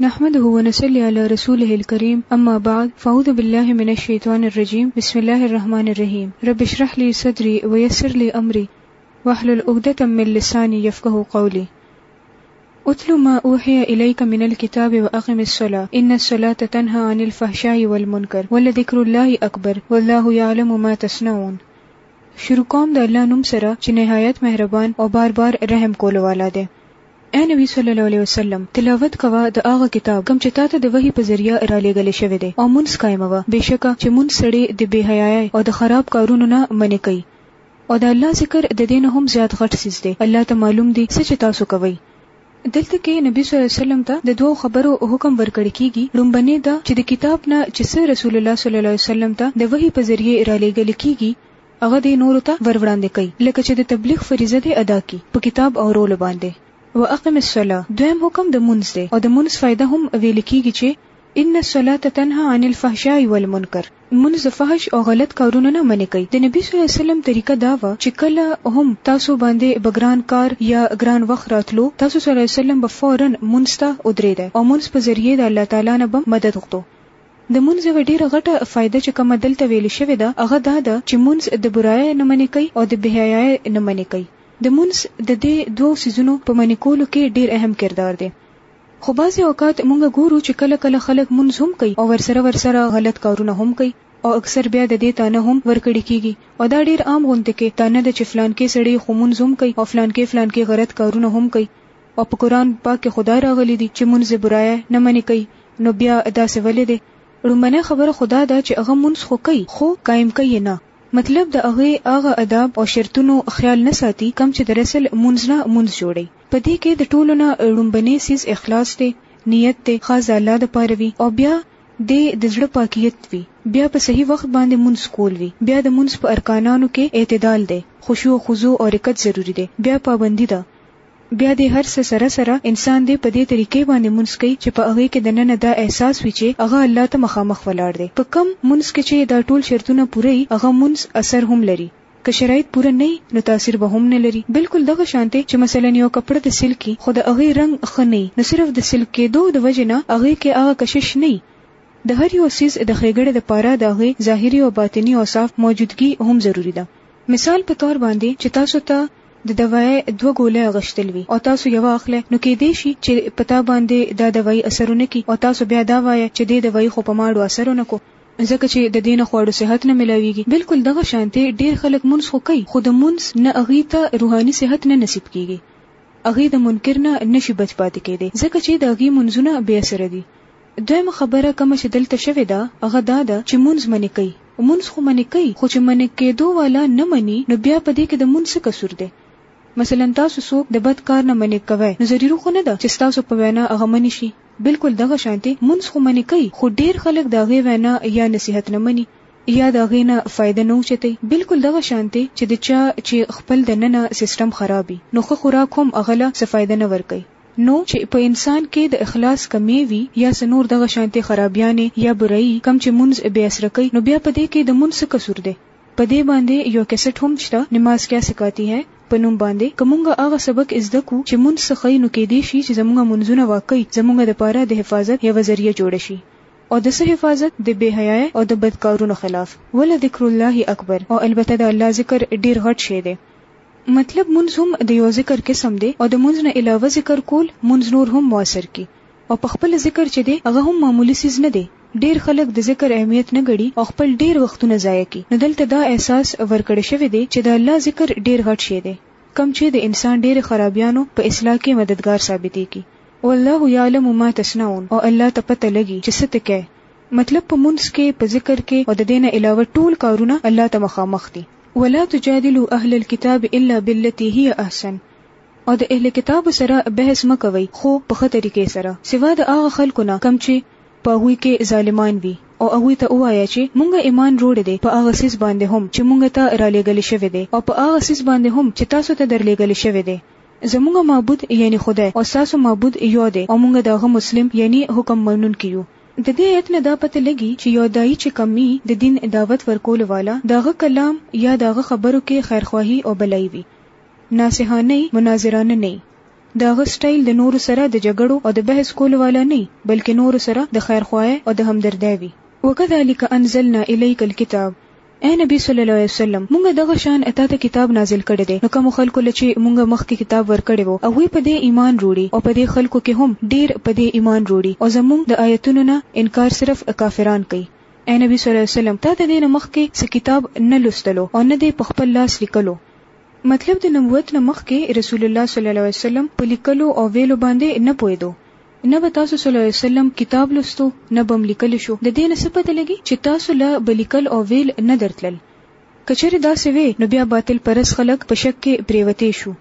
نحمده ونصلي على رسوله الكريم أما بعد فأعوذ بالله من الشيطان الرجيم بسم الله الرحمن الرحيم رب اشرح لي صدري ويسر لي أمري واحلل عقدة من لساني يفقه قولي أتل ما أوحي إليك من الكتاب وأقم الصلاة إن الصلاة تنهى عن الفحشاء والمنكر ولذكر الله أكبر والله يعلم ما تصنعون شروع کوم د الله نوم سره چې نهایت مهربان او بار بار رحم کول والا دی اې نبی صلی الله علیه وسلم! تلاوت کوه د هغه کتاب کوم چې تا ته د وحی په ذریعه رالېږل شوی دی او مونځ قائموه، بېشکه چې مونځ سړی د بې حیایۍ او د خراب کارونو نه منع کوي. او د الله ذکر د دې نه هم زیات غټ څیز دی، الله ته معلوم دي څه چې تاسو کوئ. دلته کې نبی صلی الله علیه وسلم ته د دوو خبرو حکم ورکړې کېږي، ړومبنې دا چې د کتاب نه چې څه رسول الله صلی الله علیه وسلم ته د وحی په ذریعه رالېږل کېږي، هغه دې نورو ته ور وړاندې کړي لکه چې د تبلیغ فریضه دې ادا کړي په کتاب او رولو باندې. واقم الصلوة دویم حکم د مونځ دی او د مونځ فایده هم ویل کیږي چې ان الصلوة تنهی عن الفحشاء والمنکر مونځ د فحش او غلط کارونو نه منع کوي د نبی صلی الله علیه وسلم طریقه دا وه چې کله هم تاسو باندې به ګران کار یا ګران وخت راتلو تاسو صلی الله علیه وسلم به فورا مونځ ته ودریدی او مونځ په ذریعه د الله تعالی نه به مدد غوښتو د مونځ یوه ډیره غټه فایده چې کومه دلته ویل شوې ده هغه دا ده چې مونځ د برایه نه منې کوي او د بهیایه نه منې کوي. د مونځ د دې دوو څیزونو په منې کولو کې ډیر اهم کردار دی. خو بعضې اوقات مونږ ګورو چې کله کله خلک مونځ هم کوي او ورسره ورسره غلط کارونه هم کوي او اکثر بیا د دې طعنه هم ورکړې کیږي او دا ډیر عام غوندې کې طعنه ده چې فلانکې سړې خو مونځ هم کوي او فلانکې فلانکې غرط کارونه هم کوي او په قرآن پاک کې خو دا راغلي دي چې مونځ برايه نه منې کوي نو بيا داسې ولې دی؟ ړومبنۍ خبره خو دا ده چې هغه مونځ خو کوي خو قايم کوي يې نه مطلب د هغې هغه اداب او شرطونو خيال نه ساتي کوم چې د رسل مونځ نه مونځ جوړوي په دې کې د ټولو نه ړومبنی څيز اخلاص دی نيت دی خاص د الله دپاره وي او بيا دې د زړه پاکيت وي بيا په صحيح وخت باندې مونځ کول وي بيا د مونځ په ارکانانو کې اعتدال دی خشوع خضوع او رقت ضروري دی بيا پابندي ده بیا دې هر څه سره سره انسان دې په دې طریقې باندې لمونځ کوي چې په هغې کې دننه دا احساس وي چې هغه الله ته مخامخ ولاړ دی. په کوم لمونځ کې چې دا ټول شرطونه پوره وي هغه لمونځ اثر هم لري که شرایط پوره نه وي نو تاثیر به هم نه لري بلکل دغه شانتې چې مثلا یو کپړه د سلکي خو د هغې رنګ ښه نه وي نو صرف د سلک کیدو د وجې نه هغې کې هغه کشش نه وي د هر یو څیز د ښیګړې د پاره د هغې ظاهري او باطني اوصاف موجودګي هم ضروري ده مثال په طور باندې چې تاسو ته د دوائۍ دوه ګولۍ غشتل وي او تاسو یوه اخلۍ نو کیدی شي چې په تا باندې دا دوائۍ اثر ونه کړي او تاسو بیا دا وایئ چې دې دوائۍ خو په ماړو اثر ونه کړو ځکه چې د دې نه خواړو صحت نه ملاویږي بلکل دغه شانتې ډیر خلک مونځ خو کوي خو د مونځ نه هغوی ته روحاني صحت نه نصیب کیږي هغوی د منکر نه نه شي بچ پاتې کیدی ځکه چې د هغوی مونځونه بې اثره دي. دویمه خبره کومه چې دلته شوې ده هغه دا ده چې مونځ منې کوي مونځ خو منې کوي خو چې منې کیدو والا نه مني نو بیا په دې کې د مونځ څه قصور دی مثلا تاسو څوک د بد کار نه منې کوی نو ضروري خو نه ده چې ستاسو په وینا هغه منې شي بلکل دغه شانتې مونځ خو منې کوي خو ډیر خلک د هغې وینا یا نصیحت نه مني یا د هغې نه فایده نه اوچتوي بلکل دغه شانتې چې د چا چې خپل د ننه سیستم خراب وي نو ښه خوراک هم هغه له څه فایده نه ورکوي نو چې په انسان کې د اخلاص کمی وي یا څه نور دغه شانتې خرابیانې یا برایي کم چې مونځ بې اثره کوي نو بیا په دې کې د مونځ څه قصور دی؟ په دې باندې یو کیسټ هم شته نماز کیا سکاتی هې په نوم باندې که مونږ هغه سبق زده کړو چې مونځ څه ښيي نو کیدای شي چې زمونږ مونځونه واقعي زمونږ دپاره د حفاظت یوه ذریعه جوړه شي او د څه حفاظت د بې حیایۍ او د بد کارونو خلاف ولذکر الله اکبر او البته د الله ذکر ډیر غټ شی دی. مطلب مونځ هم د یو ذکر قسم دی او د مونځ نه علاوه ذکر کول مونځ نور هم موثر کړي او په خپله ذکر چې دی هغه هم معمولي څیز نه دی ډیر خلک د ذکر اهمیت نه ګڼي او خپل ډیر وختونه ضایع کړي نو دلته دا احساس ورکړی شوی دی چې د الله ذکر ډیر غټ شی دی کوم چې د انسان ډیرې خرابیانو په اصلاح کې مددګار ثابتیږي والله یعلم ما تصنعون او الله ته پته لګي چې څه ته کوي مطلب په مونځ کې په ذکر کې او د دې نه علاوه ټول کارونه الله ته مخامخ دي ولا تجادلوا اهل الکتاب الا باللتی هی احسن او د اهل کتابو سره بحث مه کوئ خو په ښه طریقې سره سوا د هغه خلکو نه کوم چې په هغوی کې ظالمان وي او هغوی ته ووایه چې مونږ ایمان روړی دی په هغه څیز باندې هم چې مونږ ته رالېږل شوی دی او په هغه څیز باندې هم چې تاسو ته درلېږل شوی دی زمونږ معبود یعنی خدای او ستاسو معبود یو دی او مونږ د هغه مسلم یعنی حکم منونکي یو د دې ایت نه دا پته لګي چې یو داعي چې کمي د دین دعوت ورکولو والا د هغه کلام یا د هغه خبرو کې خیرخواهي او بلايي وي ناصحانه يي مناظرانه نه يي د هغه سټایل د نورو سره د جګړو او د بحث کولو والا نه يي بلکې نورو سره د خیرخواهۍ او د همدردۍ وي. وکذلک انزلنا الیک الکتاب اے نبی صلی الله علیه وسلم مونږ دغه شان اتا ته کتاب نازل کړی دی نو کوم خلکو له چې مونږ مخکې کتاب ورکړی وو هغوی په دې ایمان روړي او په دې خلکو کې هم ډیر په دې ایمان روړي او زمونږ د آیتونو نه انکار صرف کافران کوي اې نبی صلی الله علیه وسلم تا د دې نه مخکې څه کتاب نه لوستلو او نه دې په خپل لاس لیکلو مطلب د نبوت نه مخکې رسول الله صلی الله علیه وسلم په لیکلو او ویلو باندې نه پوهېدو نه به تاسو صلی الله علیه وسلم کتاب لوستو نه به هم لیکل شو د دې نه څه پته لګي چې تاسو له به لیکل او ویل نه درتلل که چېرې داسې وی نو بیا باطل پرست خلک په شک کې پریوتې شو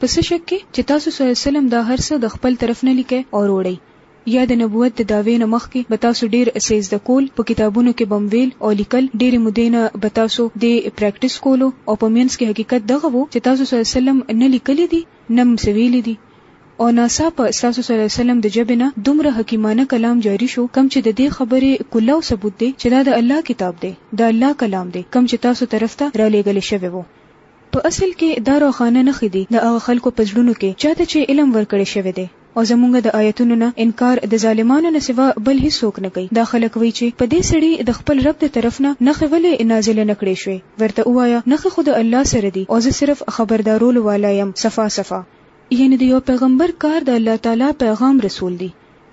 په څه شک کې چې تاسو صلی الله علیه وسلم دا هر څه د خپل طرف نه لیکئ او روړئ یا د نبوت د دعوې نه مخکې به تاسو ډېر څه زده کول په کتابونو کې به هم ویل او لیکل ډېرې مودې نه به تاسو دې پریکټس کولو او په مینځ کې حقیقت دغه وو چې تاسو صلی الله علیه وسلم نه لیکلي دي نه مو څه ویلي دي او ناڅاپه ستاسو صلی الله علیه وسلم د ژبې نه دومره حکیمانه کلام جاري شو کوم چې د دې خبرې کلو ثبوت دی چې دا د الله کتاب دی د الله کلام دی کوم چې تاسو طرف ته را لېږل شوی وو په اصل کې دا روښانه نښې دي د هغه خلکو په زړونو کې چاته چې علم ورکړی شوی دی او زمونږ د آیتونو نه انکار د ظالمانو نه سوا بل هیڅوک نه کوي، دا خلک وایي چې په دې سړي د خپل رب د طرف نه نښې ولې نازلې نه کړې شوې، ورته ووایه، نښې خو د الله سره دي او زه صرف خبردارولو والا یم، صفا صفا. یعنې د یوه پیغمبر کار د الله تعالی پیغام رسول دي،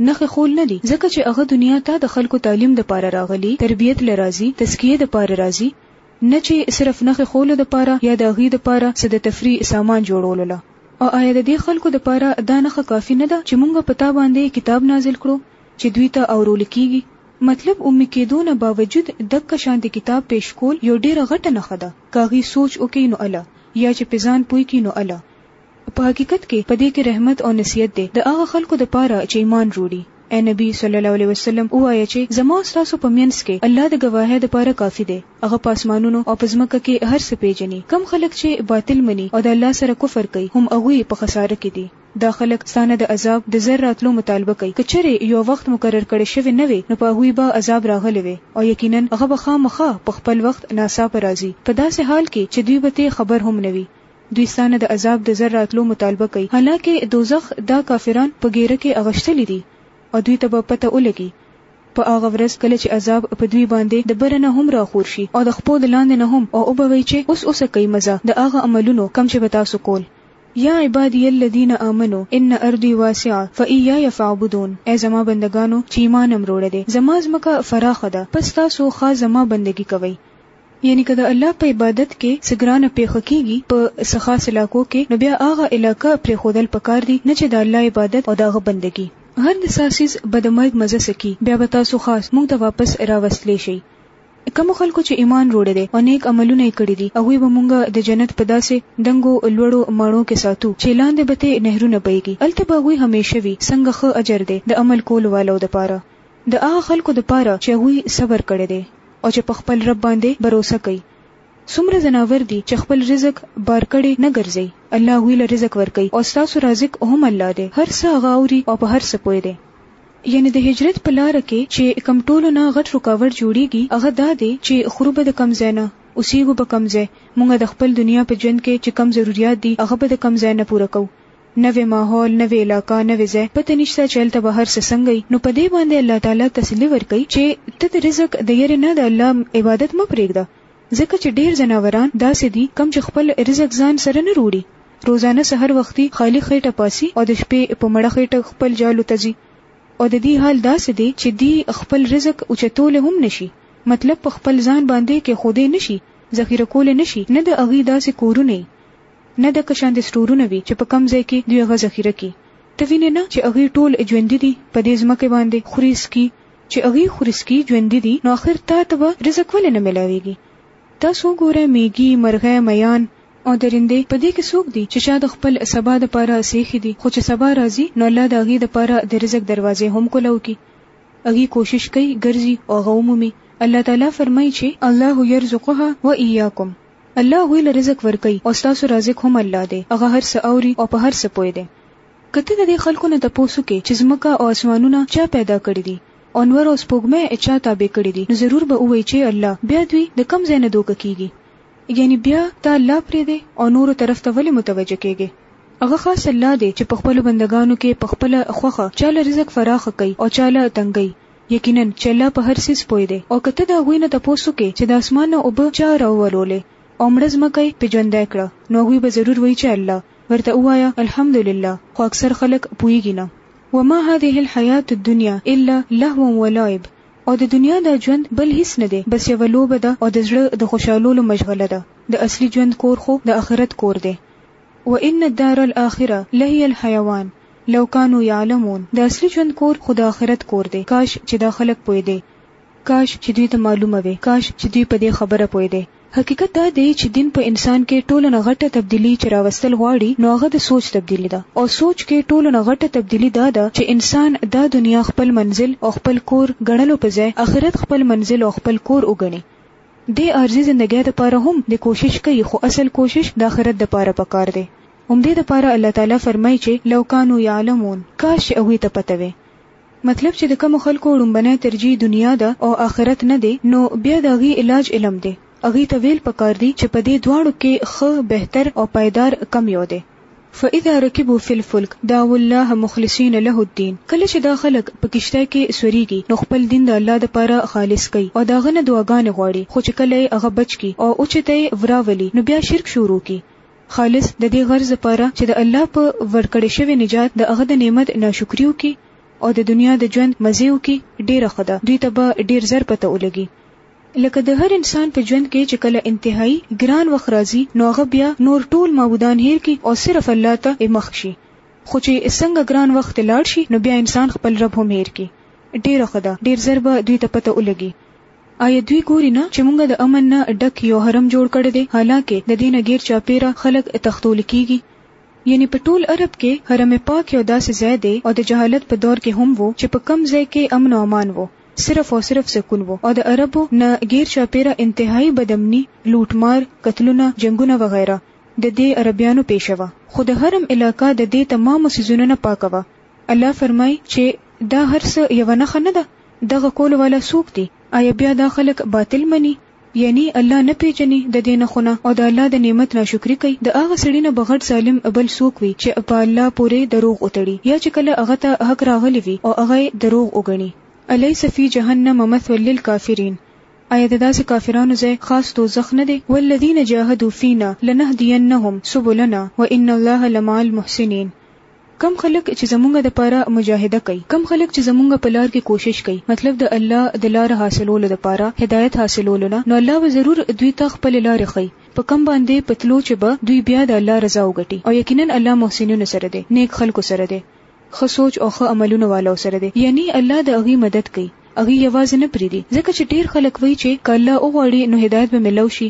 نښې ښول نه دي، ځکه چې هغه دنیا ته د خلکو تعلیم دپاره راغلي، تربیت له راځي، تزکیې دپاره راځي، نه چي صرف نښي ښولو د پاره يا د هغي د پاره څه د تفريح سامان جوړولو له او آيا د دې خلکو د پاره دا نښه کافي نه ده چي مونږ په تا باندي کتاب نازل کړو چي دوی ته اورول کيږي؟ مطلب امي کيدو نه باوجود دکه شانتي کتاب پيش کول يو ډيره غټه نښه ده که هغي سوچ وکړي نو اله يا چي په ځان پوه کړي نو اله په حقیقت کې په دې کې رحمت او نصیحت دی د هغه خلکو د پاره چې ایمان روړي. اې نبی صلی الله علیه وسلم ووایه چې زما او ستاسو په مینځ کې الله د ګواهۍ د پاره کافي دی، هغه په اسمانونو او په ځمکه کې هر څه پېژني، کوم خلک چې باطل مني او د الله سره کفر کوي هم هغوی په خساره کې دي. دا خلک ستا نه د عذاب د زر راتلو مطالبه کوي، که چېرې یو وخت مقرر کړی شوی نه وی نو په هغوی به عذاب راغلی وی او یقینا هغه به خامخا په خپل وخت ناڅاپه راځي په داسې حال کې چې دوی به ترې خبر هم نه وي. دوی ستا نه د عذاب د زر راتلو مطالبه کوي، حالانکه دوزخ دا کافران په ږیره کې اغشتلي دي او دوی ته به پته ولګي په هغه ورځ کله چې عذاب په دوی باندې د بره نه هم راخور شي او د خپو د لاندې نه هم او وبه وایي چې اوس اوسه کوي مزه د هغه عملونو کوم چې به تاسو کول. یا عبادی الذین آمنو ان ارضی واسعه فایای فاعبدون ای زما بندګانو چې ایمان هم روړی دی زما ځمکه فراخه ده پس تاسو خاص زما بندګي کوئ یعنی که د الله په عبادت کې څه ګرانه پېښه کېږي په څه خاص علاقو کې نو بیا هغه علاقه پرېښودل پکار دي نه چې د الله عبادت او د هغه بندګي هر د څا څیز به د مرګ مزه څکي بیا به تاسو خاص موږ ته واپس راوستلی شئ. کومو خلکو چې ایمان روړی دی او نیک عملونه یې کړي دي هغوی به موږ د جنت په داسې دنګو لوړو ماڼو کې ساتو چې لاندې به ترې نهرونه بهېږي هلته به هغوی همېشه وي څنګه ښه اجر دی د عمل کولو والو دپاره. د هغه خلکو د پاره چې هغوی صبر کړی دی او چې په خپل رب باندې بروسه کوي. څومره ځناور دي چې خپل رزق بارکړی نه ګرځوي، الله هغوی له رزق ورکوي او ستاسو رازق هم الله دی، هر څه هغه اوري او په هر څه پوه دی. یعنې د هجرت په لاره کې چې کوم ټولو نه غټ رکاوټ جوړیږي هغه دا دی چې خورو به د کوم ځای نه، اوسیږو به کوم ځای، مونږ د خپل دنیا په ژوند کې چې کوم ضروریات دي هغه به د کوم ځای نه پوره کوو، نوی ماحول، نوی علاقه، نوی ځای، پته نشته چې هلته به هر څه څنګه وي، نو په دې باندې الله تعالی تسلي ورکوي چې ته د رزق د یرې نه د الله عبادت مه پرېږده، ځکه چې ډېر ځناوران داسې دي کوم چې خپل رزق ځان سره نه روړي، روزانه سحر وختي خالي خېټه پاڅي او د شپې په مړه خېټه خپل جالو ته ځي او د دوی حال داسې دی چې دوی خپل رزق اوچتولی هم نه شي، مطلب په خپل ځان باندې کېښودی نه شي، ذخیره کولی نه شي، نه د هغوی داسې کورونه نه د کشان دې سټورونه وي چې په کوم ځای کې دوی هغه ذخیره کړي ته وینې نه چې هغوی ټول ژوندي دي په دې ځمکه باندې خوري څکي چې هغوی خوري څکي ژوندي دي نو اخر تا ته به رزق ولې نه ملاویږي تاسو وګورئ میږي مرغۍ میان او درندې په دې کې څوک دي چې شاید خپل سبا د پاره څه ایښي دي خو چې سبا راځي نو الله د هغوی د پاره د رزق دروازې هم کولاو کړي هغوی کوشش کوي ګرځي او هغه ومومي الله تعالی فرمایي چې الله یرزقها و ایاکم الله هغوی له رزق ورکوي او ستاسو رازق هم الله دی، هغه هر څه اوري او په هر څه پوه دی. که ته د دې خلکو نه تپوس وکړې چې ځمکه او اسمانونه چا پیدا کړي دي او نور او سپوږمۍ ئې چا تابع کړي دي نو ضرور به ووایي چې الله، بیا دوی د کوم ځای نه دوکه کیږي؟ یعنی بیا ته الله پریږدې او نورو طرف ته ولې متوجه کیږې؟ هغه خاص الله دی چې په خپلو بندګانو کې په خپله خوښه چا له رزق فراخ کوي او چا له تنګۍ. یقینا چې الله په هر څیز پوه دی او که ته د هغوی نه تپوس وکړې چې د اسمان نه اوبه چا راوورولې او مړه ځمکه یې په ژوندی کړه نو هغوی به ضرور وایي چې الله، ورته ووایه الحمدلله، خو اکثر خلک پوهیږي نه. وما هذه الحیاة الدنیا الا لهو ولعب او د دنیا دا ژوند بل هیڅ نه دی بس یوه لوبه ده او د زړه د خوشحالولو مشغله ده د اصلي ژوند کور خو د اخرت کور دی. وان الدار الاخره لهی الحیوان لو کانو یعلمون د اصلی ژوند کور خو د اخرت کور دی کاش چی دا خلک پوهیدی کاش چی دوی ته معلومه وی کاش چی دوی په دی خبره پوهیدی. حقیقت دا دی چی دین په انسان کی ټولو نه غټه تبدیلی چی راوستل غواړی نو هغه د سوچ تبدیلی ده او سوچ کی ټولو نه غټه تبدیلی دا ده چی انسان دا دنیا خپل منزل او خپل کور ګڼلو په ځای اخرت خپل منزل او خپل کور وګڼی دی عارضی زندګی دپاره هم دی کوشش کوي خو اصل کوشش دآخرت دپاره پکار دی همدی دپاره الله تعالی فرمايي چي لو کانو يعلمون کاش چي هغوی ته پته وی مطلب چي د کومو خلکو ړومبنی ترجيح دنيا ده او آخرت نه دی نو بيا د هغوی علاج علم دی هغوی ته ويل پکار دي چي پدی دواړو کي ښه بهتر او پايدار کم يو دی فاذا رکبوا فی الفلک دعوا الله مخلصین له الدین کله چې دا خلک په کشتۍ کې سوریږي نو خپل دین د الله دپاره خالص کوي او د هغه نه دعاګانې غواړي خو چې کله یې هغه بچ کړي او اوچته یې وراولي نو بیا شرک شروع کړي خالص د دې غرض دپاره چې د الله په ورکړی شوی نجات د هغه د نعمت ناشکري وکړي او د دنیا د ژوند مزې وکړي ډېره ښه ده دوی ته به ډېر زر پته ولګي لکه د هر انسان په ژوند کې چې کله انتهايي ګران وخت راځي نو هغه بيا نور ټول معبودان هېر کړي او صرف الله ته ئې مخ شي خو چې څنګه ګران وخت لاړ شي نو بيا انسان خپل رب هم هېر کړي ډېره ښه ده ډېر زر به دوی ته پته ولګي آيا دوی ګوري نه چې مونږ د امن نه ډک يو حرم جوړ کړی دی حالانکه د دې نه ګېر چاپېره خلک تښتول کېږي يعني په ټول عرب کې حرم پاک يو داسې ځای دی او د جهالت په دور کې هم وو چې په کوم ځای کې امن او امان وو صرف او صرف سکون وو او د عربو نه ګیر چاپیره انتهایی بدامنی، لوټ مار، قتلونه، جنګونه وغیره د دی عربیانو پیشه وه خو د حرم علاقه د دی تمامو څیزونو نه پاکه وه الله فرمایی چه دا هر څه یوه نښه نه ده؟ دغه کولو والا څوک دی؟ آیا بیا دا خلک باطل منی؟ یعنی الله نه پیژنی ددی نه خونه او د الله د نعمت ناشکری کوي د هغه سړی نه به غټ ظالم بل څوک وی چه په الله پوری دروغ وتړی یا چه کله هغه ته حق راغلی وی او هغه یی دروغ وګڼی الیس فی جهنم مثوی للکافرین ایا د داسی کافرانو ځای خاص دوزخ نه دی والذین جاهدوا فینا لنهدینهم سبلنا وان الله لمع المحسنین. کوم خلک چې زمونږ دپاره مجاهده کوي، کوم خلک چې زمونږ په لار کې کوشش کوي، مطلب د الله د لاره حاصلولو دپاره، هدایت حاصلولو نه، نو الله به ضرور دوی ته خپلې لارې ښيي، په کوم باندې، په تلو چې به دوی بیا د الله رضا وګټي، او یقینا الله محسنینو سره دی، نیک خلکو سره دی، ښه سوچ او ښه عملونو والو سره دی، یعنی الله د هغوی مدد کوي، هغوی یوازې نه پریږدي، ځکه چې ډیر خلک وایي چې که الله وغواړي نو هدایت به میلو شي،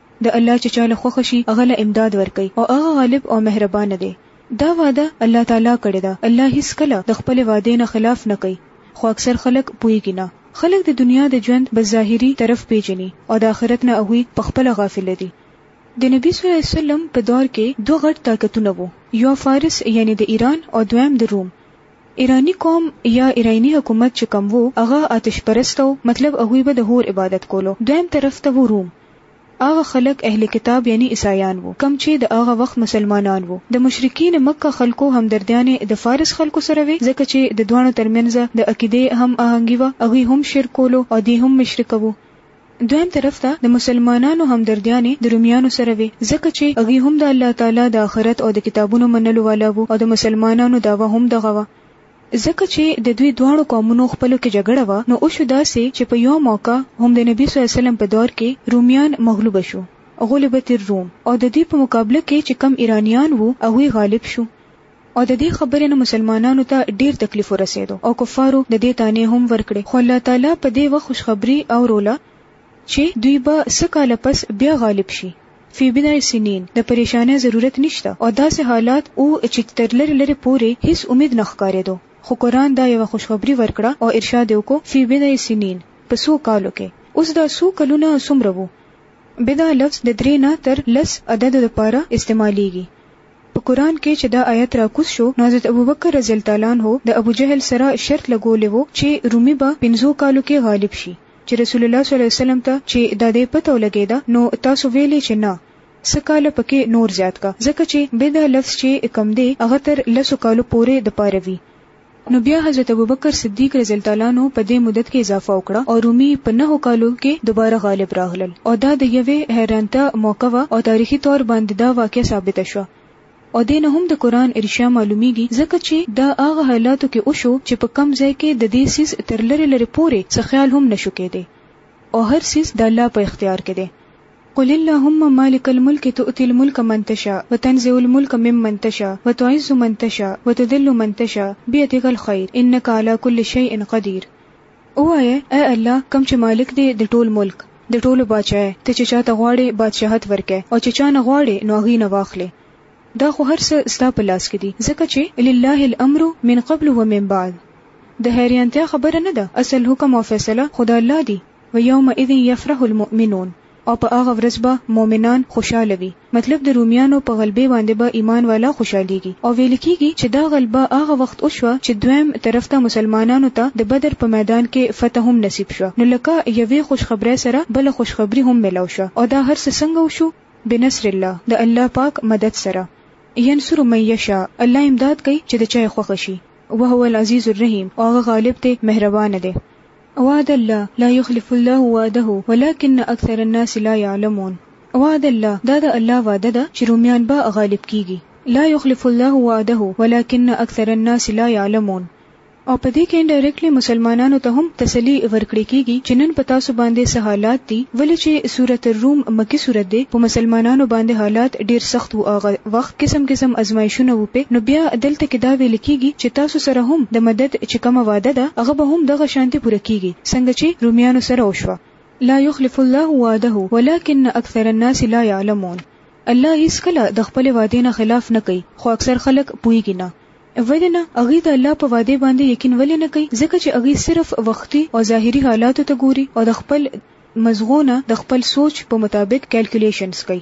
د الله چې چاله خوښ شي هغه له امداد ورکوي او هغه غالب او مهربان دی. دا وعده الله تعالی کړې ده. الله هیڅکله د خپلې وعدې نه خلاف نه کوي خو اکثر خلک پوهیږي نه. خلک د دنیا د ژوند بس ظاهري طرف پیژني او د آخرت نه هغوی په خپله غافل دي. د نبي صلی الله علیه وسلم په دور کې دوه غټ طاقتونه وو، یو فارس یعنې د ایران او دویم د روم. ایراني قوم یا ایرایني حکومت چې کوم وو هغه آتش پرسته وو مطلب هغوی به د حور عبادت کولو. دویم طرف ته وو روم هغه خلک اهل کتاب یعنی عیسایان وو کوم چی د هغه وخت مسلمانان وو د مشرکین مکه خلکو همدردیانې د فارس خلکو سره وې ځکه چی د دواړو ترمنځ د عقیدې هم اهنګی وه هغوی هم شرک کولو او دی هم مشرک وو دویم طرف ته د مسلمانانو همدردیانې د رومیانو سره وې ځکه چی هغوی هم د الله تعالی د اخرت او د کتابونو منلو والا وو او د مسلمانانو دعوه هم دغه وه. ځکه چې د دوی دواړو قومونو خپلو کې جګړه وه نو وشو داسې چې په یوه موقع هم د نبي صلی الله علیه وسلم په دور کې رومیان مغلوب شو، غلبت الروم، او د دوی په مقابله کې چې کوم ایرانیان وو هغوی غالب شو او د دې خبرې نه مسلمانانو ته ډیر تکلیف ورسیدو او کفارو د دې طعنې هم ورکړې خو الله تعالی په دې وخت خوشخبري او روله چی دوی به څه کاله پس بیا غالب شی فی بضع سنین د پریشانی ضرورت نشته او داسی حالات وو چی تر لری لری پوری هیڅ امید نه ښکاریدو خو قرآن دا یوه خوشخبری ورکړه او ارشاد یې وکړو فی بضع سنین په څو کالو کی اوس دا څو کلونه څومره وو بضع لفظ د دری نه تر لس عددو لپاره استعمالیږی په قرآن کی چی دا آیت راکوز شو نو حضرت ابوبکر رضی الله تعالی عنه د ابوجهل سره شرط لګولی وو چی رومی به پنځو کالو کی غالب شی. چې رسول الله صلی الله علیه وسلم ته چې د دې پته ولګېده نو تاسو ویلې چې نه څه کاله پکې نور زیات کا ځکه چې بدعه لفظ چې کم دی هغه تر لسو کالو پورې د پاره وي نو بیا حضرت ابوبکر صدیق رضی الله تعالی عنہ په دې مدت کې اضافه وکړه او رومي په نهو کالو کې دوباره غالب راغلل او دا د یوې حیرانته موقع وه او تاریخي طور باندې دا واقعه ثابته شوه او دې نه هم د قرآن ارشاء معلومېږي، ځکه چې دا هغه حالاتو کې وشو چې په کوم ځای کې د دې څیز تر لرې لرې پورې څه خیال هم نه شو کېدای او هر څیز د الله په اختیار کې دی، قل اللهم مالک الملک تؤتي الملک من تشاء وتنزع الملک ممن تشاء وتعز من تشاء وتذل من تشاء بيدک الخير انک علی کل شيء قدير وایه اې الله کوم چې مالک دی د ټول ملک د ټولو باچا یې ته چې چاته غواړې بادشاهت ورکې او چې چا نه غواړې نو هغې نه واخلې دا خو هر څه ستا په لاس کې دي ځکه چې لله الامر من قبل و من بعد د حیرانتیا خبره نه ده اصل حکم او فیصله خو د الله دي ویومئذ یفرح المؤمنون او په هغه ورځ به مؤمنان خوشحاله وي، مطلب د رومیانو په غلبې باندې به ایمان والا خوشحالیږي او ویل کیږي چې دا غلبه هغه وخت وشوه چې دویم طرف ته مسلمانانو ته د بدر په میدان کې فتح هم نصیب شوه نو لکه یوې خوشخبرۍ سره بله خوشخبري هم ملاو شوه او دا هر څه څنګه وشو بنصر الله د الله پاک مدد سره ینصر من یشاء الله امداد کوي چې د چا یې خوښه شي وهو العزیز الرحیم او هغه غالب دی مهربانه دی. وعد الله لا يخلف الله وعده ولكن اکثر الناس لا يعلمون وعد الله دا د الله وعده ده چې رومیان به غالب کیږي لا يخلف الله وعده ولكن اکثر الناس لا يعلمون او په دې کې انډایرکټلی مسلمانانو ته هم تسلی ورکړې کیږي چې نن په تاسو باندې سه حالات دي ولې چې سورته الروم مکی سورته ده په مسلمانانو باندې حالات ډیر سخت وو هغه وخت قسم قسم ازمایشونه وپه نو بیا دلته کې دا ویل کیږي چې تاسو سره هم د مدد چې کومه وعده ده هغه به هم دغه شانتې پوره کیږي څنګه چې رومیانو سره وشوه. لا یخلف الله وعده ولکن اکثر الناس لا یعلمون الله هیڅکله د خپلې وعدې نه خلاف نه کوي خو اکثر خلک پوهیږي نه. ولې نه؟ هغوی د الله په وعدې باندې یقین ولې نه کوي؟ ځکه چې هغوی صرف وختي او ظاهري حالاتو ته ګوري او د خپل مزغو نه د خپل سوچ په مطابق کلکولیشنز کوي.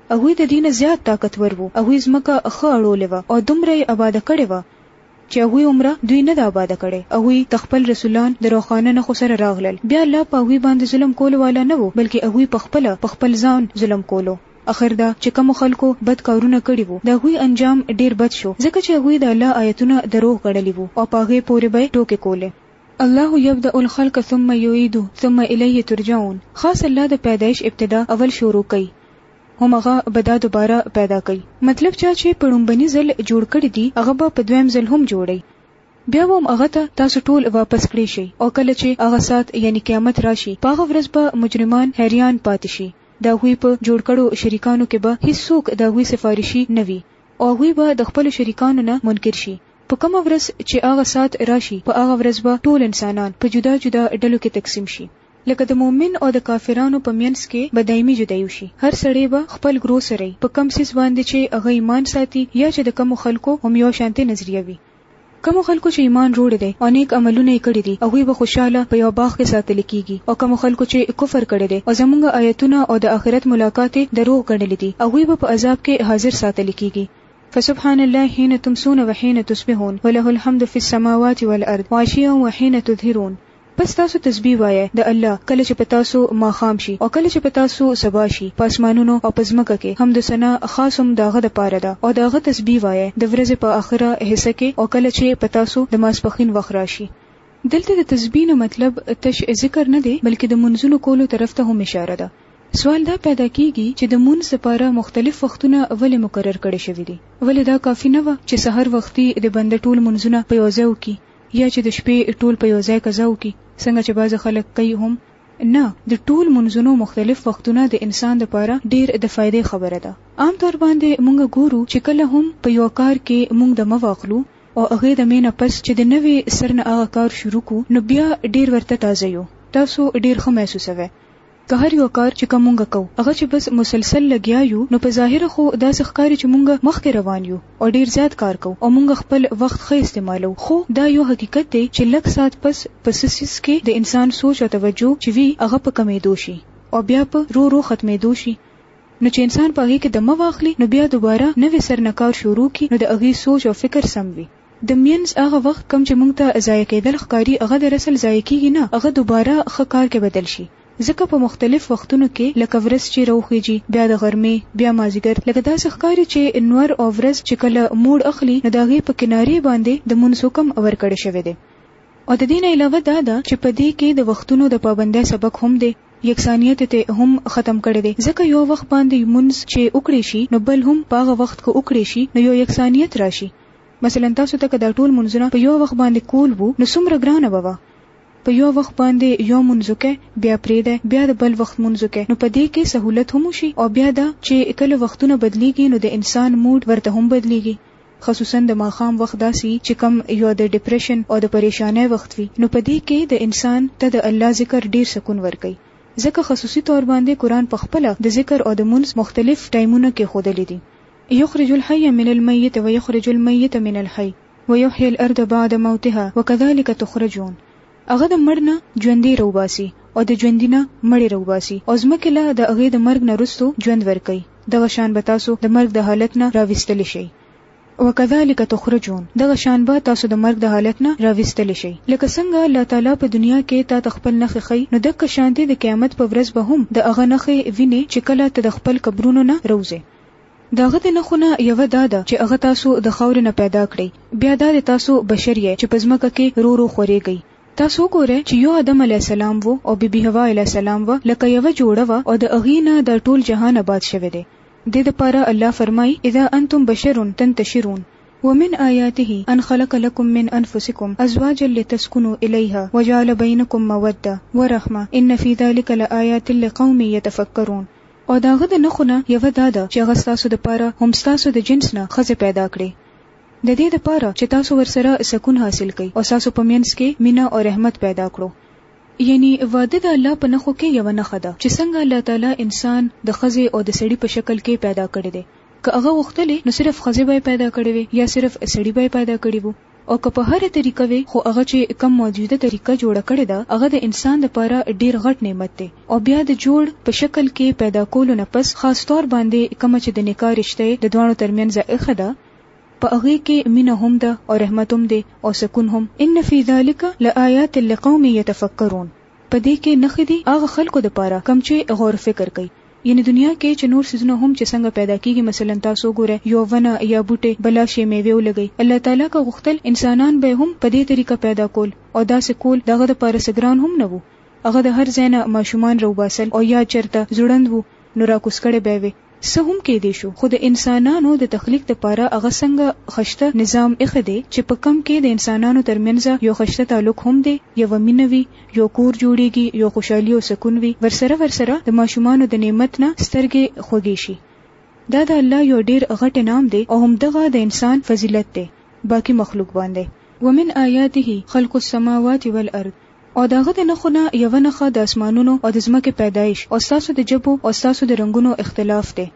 هغوی د دوی نه زیات طاقتور وو، هغوی ځمکه ښه اړولې وه او دومره یې اباده کړې وه چې هغوی عمره دوی نه ده اباده کړې، هغوی ته خپل رسولان د روښانه نښو سره راغلل، بیا الله په هغوی باندې ظلم کولو والا نه وو، بلکې هغوی په خپله په خپل ځان ظلم کولو، اخر دا چې کومو خلکو بد کارونه کړي وو، د هغوی انجام ډېر بد شو، ځکه چې هغوی د الله آیتونه دروغ ګڼلي وو او په هغې پورې به یې ټوکې کولې. الله یبدأ الخلق ثم یعیده ثم الیه ترجعون، خاص الله د پیدایش ابتدا اول شروع کوي هم هغه به دا دوباره پیدا کوي مطلب چا چې په ړومبني ځل جوړ کړي دي هغه به په دویم ځل هم جوړي بیا به هم هغه ته تاسو ټول واپس کړی شي او کله چې هغه سات یعنی قیامت راشي په هغه ورځ به مجرمان حیریان پاتې شي د هغوی په جوړ کړو شریکانو کې به هیڅوک د هغوی سفارشي نه وي او هغوی به د خپلو شریکانو نه منکر شي په کومه ورځ چې هغه سات راشي په هغه ورځ به ټول انسانان په جدا جدا ډلو کې تقسیم شي لکه د مؤمن او د کافرانو په مینځ کې به دایمي جدایي وشي، هر سړی به خپل ګرو سره يي، په کوم څیز باندې چې هغه ایمان ساتي یا چې د کومو خلکو هم یو شانتې نظریه وي. کومو خلکو چې ایمان روړی دی او نیک عملونه يي کړي دي، هغوی به خوشحاله په یوه باغ کې ساتل کیږي او کومو خلکو چې کفر کړی دی او زمونږ آیتونه او د آخرت ملاقات يي دروغ ګڼلي دي، هغوی به په عذاب کې حاضر ساتل کیږي. فسبحان الله حين تمسون وحين تصبحون وله الحمد في السماوات والارض وعشيا وحين تظهرون پس تاسو تسبیح وایئ د الله کله چې په تاسو ماښام شي او کله چې په تاسو سبا شي په اسمانونو او په ځمکه کې حمد و ثنا خاص هم د هغه د پاره ده او د هغه تسبیح وایئ د ورځې په آخره حصه کې او کله چې په تاسو د ماسپښین وخت راشي. دلته د تسبیح نه مطلب تش ذکر نه دی بلکې د مونځونو کولو طرف ته هم اشاره ده. سوال دا پیدا کیږي چې د مونځ د پاره مختلف وختونه ولې مقرر کړی شوي دي؟ ولې دا کافي نه وه چې سحر وختي د بنده ټول مونځونه په یو ځای وکړي؟ یا چې د شپې ټول په یو ځای قضا وکړي څنګه چې بعضې خلک کوي هم نه د ټول منځونو مختلف وختونه د انسان لپاره ډیر د فائدې خبره ده عام طور باندې مونږ ګورو چې کله هم په یو کار کې مونږ د مواخلو او هغه د مینه پس چې د نوې سرنه هغه کار شروع کو نو بیا ډیر ورته تازه یو تاسو ډیر ښه محسوسوي که هر یو کار چې کوم مونږ کوو هغه چې بس مسلسل لګیا یو نو په ظاهره خو داسې ښکاري چې مونږ مخکې روان یو او ډیر زیات کار کوو او مونږ خپل وخت ښه استعمالوو خو دا یو حقیقت دی چې لږ ساعت پس په څه څیز کې د انسان سوچ او توجه چې وي هغه په کمیدو شي او بیا په رو رو ختمیدو شي نو چې انسان په هغې کې دمه واخلي نو بیا دوباره نوې سر نه کار شروع کړي نو د هغې سوچ او فکر سم وي. د مینځ هغه وخت کوم چې موږ ته ضایع کیدل ښکاري هغه در اصل ضایع کیږي نه هغه دوباره ښه کار کې بدل شي ځکه په مختلف وختونو کې لکه ورځ چې راوخیژي بیا د غرمې بیا مازیګر لکه داسې ښکاري چې نور او ورځ چې کله موړ اخلي نو د هغې په کنارې باندې د مونځ حکم ورکړی شوی دی او د دې نه علاوه دا ده چې په دې کې د وختونو د پابندۍ سبک هم دی یکسانیت ته هم ختم کړی دی ځکه یو وخت باندې مونځ چې وکړی شي نو بل هم په هغه وخت که وکړی شي نو یو یکسانیت راشي مثلا تاسو ته که دا ټول مونځونه په يو وخت باندې کول وو نو څومره ګرانه به وه په يو وخت باندې يو مونځ وکړئ بيا پريږدئ بيا د بل وخت مونځ وکړئ نو په دې کې سهولت هم وشي او بيا دا چې کله وختونه بدليږي نو د انسان موډ ورته هم بدليږي خصوصا د ماښام وخت داسې وي چې کوم يو د ډپريشن او د پريشانۍ وخت وي نو په دې کې د انسان ته د الله ذکر ډير سکون ورکوي ځکه خصوصي طور باندې قرآن په خپله د ذکر او د مونځ مختلف ټايمونه کېښودلي دي یخرج الحی من المیت ویخرج المیت من الحی ویحیی الارض بعد موتها وکذلک تخرجون هغه د مړ نه ژوندی راوباسي او د ژوندي نه مړی راوباسي او ځمکې له د هغې د مرګ نه وروسته ژوند ورکوي دغه شان به تاسو د مرګ د حالت نه راویستل شئ وکذلک تخرجون دغه شان به تاسو د مرګ د حالت نه راویستل شئ لکه څنګه الله تعالی په دنیا کې تا ته خپل نښې ښیي نو دکه شانتې د قیامت په ورځ به هم د هغه نښې وینې چې کله ته د خپل قبرونو نه راوځې. د هغه د نښو نه یوه دا ده چې هغه تاسو د خاورې نه پیدا کړی، بیا دا دی تاسو بشر یئ چې په ځمکه کې رو رو خورېږئ. تاسو وګورئ چې یو آدم علیه السلام وو او بي بي حوا علیه السلام وه لکه یوه جوړه وه او د هغې نه دا ټول جهان اباد شوی دی. دې لپاره الله فرمایي، اذا انتم بشر تنتشرون، ومن آیاته ان خلق لکم من انفسکم ازواجا لتسکنوا الیها وجعل بینکم موده ورحمه ان فی ذلک لآیات لقوم یتفکرون او د هغه د نښو نه یوه دا ده چې هغه ستاسو د پاره هم ستاسو د جنس نه ښځې پیدا کړې د دې د پاره چې تاسو ورسره سکون حاصل کړئ او ستاسو په مینځ کې مینه او رحمت پیدا کړو. یعنې واده د الله په نښو کې یوه نښه ده چې څنګه الله تعالی انسان د ښځې او د سړي په شکل کې پیدا کړی دی. که هغه غوښتلی نو صرف ښځې به یې پیدا کړې وې یا صرف سړي به یې پیدا کړي وو. او که په هره طریقه وی خو هغه چی کوم موجوده طریقه جوړه کړی ده هغه د انسان لپاره ډیر غټ نعمت دی او بیا د جوړ په شکل کی پیدا کولو نه پس خاص طور باندی کومه چی د نکاح رشته یی د دواړو تر مینځ ایښه ده په هغی کی مینه هم ده او رحمت هم دی او سکون هم ان فی ذلک لآیات لقوم یتفکرون په دی کی نښی دی هغه خلکو لپاره کوم چی غور فکر کوي یعنی دنیا کې چې نور څیزونه هم چې څنګه پیدا کیږي مثلا تاسو وګورئ یو ونه یا بوټی بلا شی میوې ولګي الله تعالی که غوښتل انسانان به هم په دې طریقه پیدا کول او داسې کول دغه د پاره سګران هم نه وو هغه د هر ځای نه ماشومان روباسل او یا چرته زړند وو نو راکوس کړي به وي څه هم کې دي شو خو د انسانانو د تخلیق لپاره هغه څنګه خشته نظام اخ دی چې په کم کې د انسانانو ترمنځ یو خشته تعلق هم دی یو مینوي یو کور جوړیږي، یو خوشحالي او سکون وي، ورسره ورسره د ماشومانو د نعمت نه سترګې خوږې شي. دا د الله یو ډیر غټ انعام دی او همدغه د انسان فضیلت دی باقي مخلوق باندې. ومن آیاته خلق السماوات والارض او د هغه د نښو نه یوه نښه د اسمانونو او د ځمکې پیدایش او ستاسو د ژبو او ستاسو د رنګونو اختلاف دی.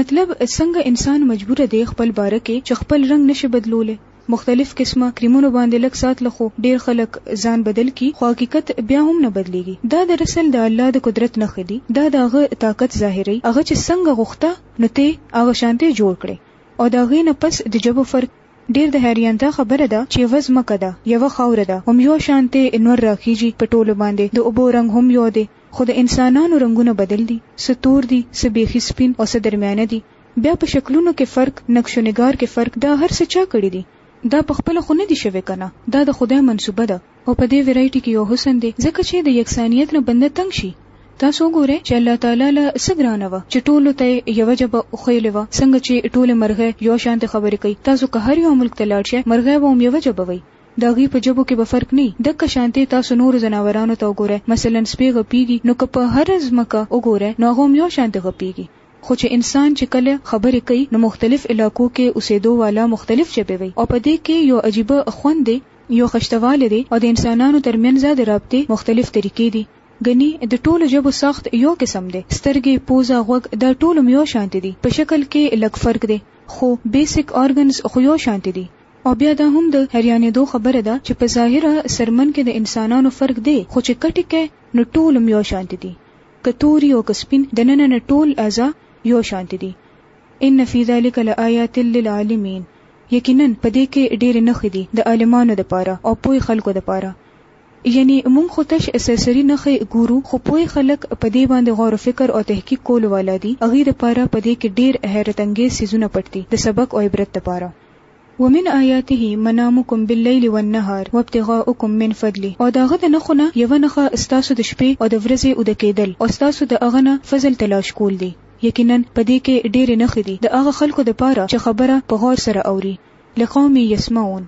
مطلب څنګه انسان مجبور دی خپل باره کې چې خپل رنګ نه شي بدلولی مختلف قسمه کریمونو باندې لږ سات له خو ډیر خلک ځان بدل کړي خو حقیقت بیا هم نه بدلیږي دا د رسل د الله د قدرت نښې دي دا د هغه طاقت ظاهروي هغه چې څنګه غوښته نو ته هغه شانته جوړ کړي او د هغې نه پس د جبو فرق ډیر د حیریانتا خبره ده چې یوه ځمکه ده یوه خاوره ده هم یو شانته نور راخیږي په ټولو باندې د اوبو رنګ هم یو دی خو د انسانانو رنګونه بدل دي، څه تور دي، څه بېخي سپین او څه درمیانه دي. بیا په شکلونو کې فرق، نقش و نګار کې فرق، دا هر څه چا کړي دي؟ دا په خپله خو نه دي شوي که نه؟ دا د خدای منصوبه ده او په دې ورایټي کې یو حسن دی ځکه چې د یکسانیت نه بنده تنګ شي. تاسو وګورئ چې الله تعالی له څه ګرانه وه چې ټولو ته یې یوه ژبه وښیلې وه، څنګه چې ټولې مرغۍ یو شانتې خبرې کوي، تاسو که هر یو ملک ته لاړ شئ، مرغۍ به هم یوه ژبه وایي. د هغوی په ژبو کې به فرق نه وي. دک شانتې تاسو نورو ځناورانو ته وګورئ، مثلاً سپی غپېږي، نو که په هره ځمکه وګورئ، نو هغه هم یو شانتې غپېږي. خو چې انسان چې کله خبرې کوي، نو مختلف علاقو کې اوسېدو والا مختلف ژبې وایي او په دې کې یو عجیبه خوند دی، یو خشتوالی دی او د انسانانو تر منځ د رابطې مختلف طریقې دي. ګني د ټولو ژبو ساخت یو قسم دی، سترګې، پوزه، غوږ، دا ټول هم یو شانتې دي، په شکل کې لږ فرق دی، خو بیسک ارګنز خو یو شانتې دي. او بیا دا هم د حیریانیدو خبره ده چې په ظاهره څرمن کې د انسانانو فرق دې خو چې کټې کئ نو ټول هم یو شانتې دي که توري او که سپین دننه نه ټول اعضاء یو شانتې دي ان فی ذلک لآیات للعالمین یقینا په دې کې ډیرې نښې دي د عالمانو د پاره او پوه خلکو د پاره یعنی مونږ خو تش سرسري نښې ګورو خو پوه خلک په دې باندې غور و فکر او تحقیق کولو والا دي هغوی د پاره په دې کې ډیر حیرت انګیز څیزونه پټ دي د سبق او عبرت د پاره. ومن آیاته منامکم باللیل والنهار وابتغاءکم من فضله او د هغه د نښو نه یوه نښه ستاسو د شپې او د ورځې اوده کېدل او ستاسو د هغه نه فضل تلاش کول دي. یقینا په دې کې ډېرې نښې دي د هغه خلکو دپاره چې خبره په غور سره اوري، لقوم یسمعون.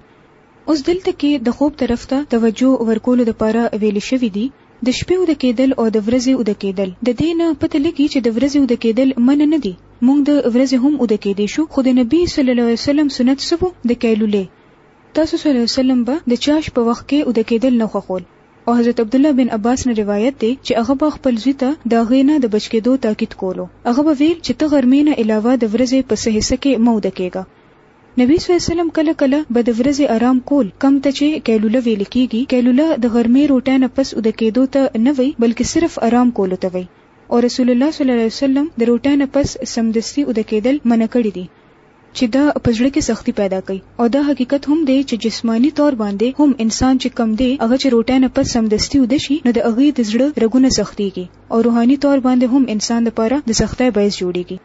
اوس دلته کې د خوب طرف ته توجه ورکولو دپاره ویل شوي دي، د شپې اوده کېدل او د ورځې اوده کېدل، د دې نه پته لګي چې د ورځې اوده کېدل منع نه دي، مونږ د ورځې هم اوده کېدی شو، خو د نبي صلی الله علیه وسلم سنت څه وو؟ د قیلولې، تاسو صلی الله علیه وسلم به د چاش په وخت کې اوده کېدل نه خوښول او حضرت عبدالله بن عباس نه روایت دی چې هغه به خپل زوی ته د هغې نه د بچ کېدو تاکید کولو، هغه به ویل چې ته غرمې نه علاوه د ورځې په څه حصه کې مه اوده کېږه. نبی صلی الله علیه وسلم کله کله به د ورځې ارام کول کوم ته چې قیلوله ویل کیږي، قیلوله د غرمې روټۍ نه پس اوده کیدو ته نه وایي بلکې صرف ارام کولو ته وایي او رسول الله صلی الله علیه وسلم د روټۍ نه پس سمدستي اوده کیدل منع کړي دي چې دا په زړه کې سختي پیدا کوي او دا حقیقت هم دی چې جسماني طور باندې هم انسان چې کوم دی هغه چې روټۍ نه پس سمدستي اوده شي نو د هغوی د زړه رګونه سختیږي او روحاني طور باندې هم انسان لپاره د سختۍ باعث جوړیږي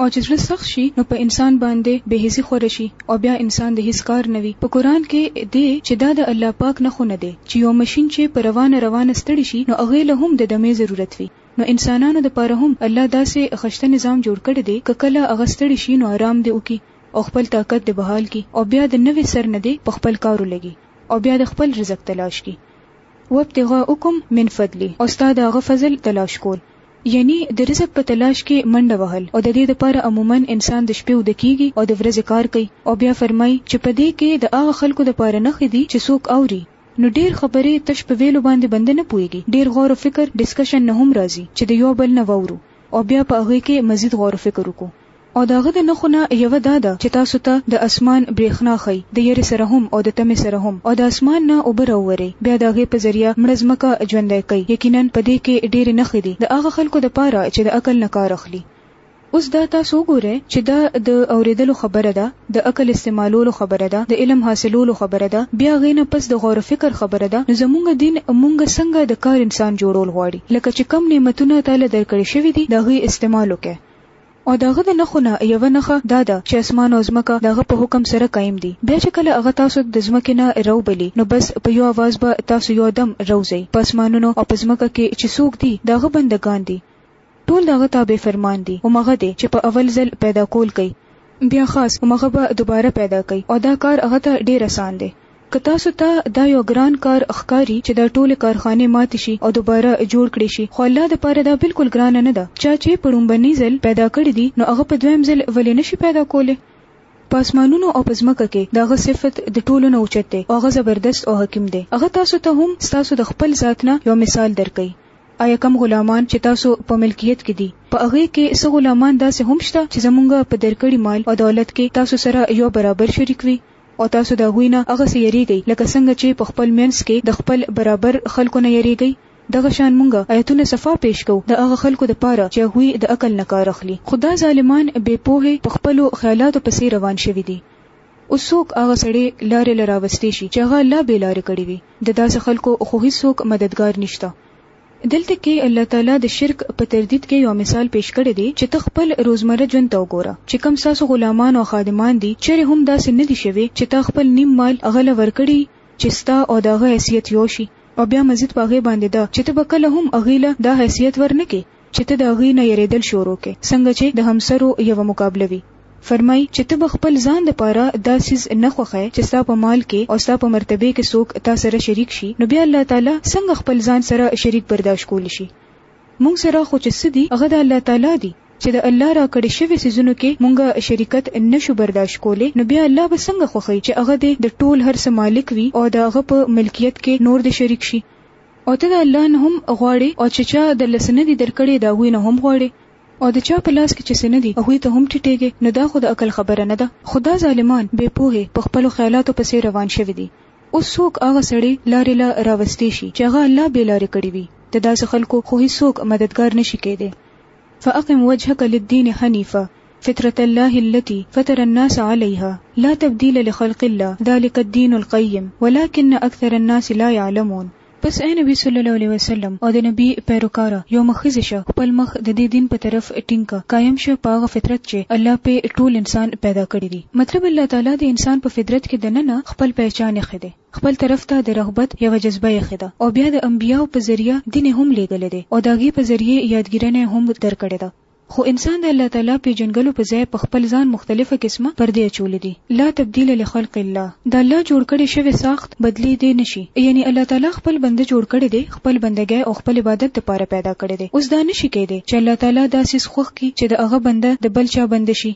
او چې زړه سخت شي نو په انسان باندې بې حسي خوره شي او بیا انسان د هیڅ کار نه وي په قرآن کې دې چې دا د الله پاک نه خونه دی چې یو مشین چې په روانه روانه ستړي شي نو هغې له هم د دمې ضرورت وي نو انسانانو د پاره هم الله داسې خشته نظام جوړ کړی دی که کله هغه ستړي شي نو آرام دې وکړي او خپل طاقت دې بحال کړي او بیا د نوې سر نه دې په خپل کار ولګي او بیا د خپل رزق تلاش کړي وابتغاءکم من فضلی او ستا د هغه فضل تلاش کول یعنی د رزق په تلاش کې منډه وهل او د دې لپاره عموما انسان د شپې وده کیږي او د ورځې کار کوي او بیا فرمایي چې په دې کې د هغه خلکو لپاره نښې دي چې څوک اوري نو ډیر خبرې تش په ویلو باندې بنده نه پوهیږي ډیر غور او فکر، ډیسکشن، نه هم راځي چې د یو بل نه واورو او بیا په هغې کې مزید غور او فکر وکړو. او د هغه د نښو نه یوه دا ده چې تاسو ته د اسمان برېښنا ښيي، د یرې سره هم او د تمې سره هم، او د اسمان نه اوبه راووري، بیا د هغې په ذریعه مړه ځمکه ژوندی کوي، یقینا په دې کې ډېرې نښې دي د هغه خلکو لپاره چې د عقل نه کار اخلي. اوس دا تاسو وګورئ چې دا د اورېدلو خبره ده، د عقل استعمالولو خبره ده، د علم حاصلولو خبره ده، بیا هغې نه پس د غور و فکر خبره ده، نو زمونږ دین مونږ څنګه د کار انسان جوړول غواړي، لکه چې کوم نعمتونه تاله درکړې شوي دي د هغې استعمال وکړئ، او د هغه د نښو نه یوه نښه دا ده چې اسمان او ځمکه د هغه په حکم سره قایم دي، بیا چې کله هغه تاسو د ځمکې نه راوبلي نو بس په یو اواز به تاسو یو دم راوځئ، په اسمانونو او په ځمکه کې چې څوک دي د هغه بنده ګان دي، ټول د هغه تابع فرمان دي، همغه دی چې په اول ځل پیدا کول کوي، بیا خاص همغه به دوباره پیدا کوي او دا کار هغه ته ډېر اسان دی. که تاسو ته دا یو ګران کار ښکاري چې دا ټولې کارخانې ماتې شي او دوباره جوړ کړې شي خو الله د پاره دا بلکل ګرانه نه ده چا چې په ړومبني ځل پیدا کړې دي نو هغه په دویم ځل ولې نه شي پیدا کولې؟ په اسمانونو او په ځمکه کې د هغه صفت د ټولو نه اوچت دی او هغه زبردست او حکیم دی هغه تاسو ته هم ستاسو د خپل ذات نه یو مثال درکوي ایا کوم غلامان چې تاسو په ملکیت کې دي په هغه کې څه غلامان داسې هم شته چې زمونږ په درکړي مال او دولت کې تاسو سره یو برابر شریک وي او تاسو د هغوی نه هغسې یریږئ لکه څنګه چې په خپل منځ کې د خپل برابر خلکو نه یریږئ؟ دغه شان مونږ آیتونه صفا پېش کوو د هغه خلکو د پاره چې هغوی د عقل نه کار اخلي. خو دا ظالمان بې پوهې په خپلو خیالاتو پسې روان شوي دي. اوس څوک هغه سړی لارې له راوستې شي چې هغه الله بې لارې کړی وي؟ د داسې خلکو خو هیڅوک مددګار نشته. دلته کې الله تعالی د شرک په تردید کې یو مثال پیش کړی دی چې ته خپل روزمره ژوند ته وګوره چې کوم ستاسو غلامان او خادمان دي چېرې هم داسې نه دي شوي چې تا خپل نیم مال هغه له ورکړي چې ستا او د هغه حیثیت یو شي او بیا مزید په هغې باندې دا چې ته به کله هم هغوی له دا حیثیت ورنکړې چې ته د هغوی نه یریدل شروع کړې څنګه چې د همسرو یوه مقابله وي. فرمائی چې ته به خپل ځان د پاره دا څیز نه خوښی چې ستا په مال کې او ستا په مرتبه کې څوک تا سره شریک شي نو بیا الله تعالی څنګه خپل ځان سره شریک برداشت کولی شي مونږ سره خو چې څه دي هغه د الله تعالی دي چې د الله راکړې شوې څیزونو کې مونږ شریکت نه شو برداشت کولی نو بیا الله به څنګه خوښی چې هغه دې د ټول هر څه مالک وي او د هغه په ملکیت کې نور دې شریک شي او ته د الله نه هم غواړې او چې چا درله څه نه دي درکړي د هغوی نه هم غواړې او د چا په لاس کې چې څه نه دي هغوی ته هم ټیټیږې نو دا خو د عقل خبره نه ده خو دا ظالمان بې پوهې په خپلو خیالاتو پسې روان شوي دي اوس څوک هغه سړې لارې له راوستې شي چې هغه الله بې لارې کړي وي د داسې خلکو خو هیڅوک مددګار نه شي کیدې فاقم وجهک للدین حنیفا فطرت الله التي فطر الناس عليها لا تبديل لخلق الله ذلك الدين القيم ولكن اکثر الناس لا يعلمون پس اې نبی صلی الله علیه وسلم او د نبی پیروکاره یو مخیز شه خپل مخ د دې دین په طرف ټینګ که قایم شه په هغه فطرت چې الله پې ټول انسان پیدا کړي دي مطلب الله تعالی د انسان په فطرت کې دننه خپل پهچان ایښی دی خپل طرف ته د رغبت یوه جذبه ایښې ده او بیا د انبیاو په ذریعه دین یې هم لیږلی دی او د هغې په ذریعه یادګیرنه یې هم درکړې ده خو انسان د الله تعالی پېژنګلو په ځای په خپل ځان مختلفه قسمه پردې اچولې دي. لا تبدیل لخلق الله، د الله جوړ کړې شوې ساخت بدلې دې نه شي. یعنې الله تعالی خپل بنده جوړ کړې دې خپل بندګۍ او خپل عبادت د پاره پیدا کړې دې. اوس دا نه شي کېدې چې الله تعالی دا څیز خوښ کړي چې د هغه بنده د بل چا بنده شي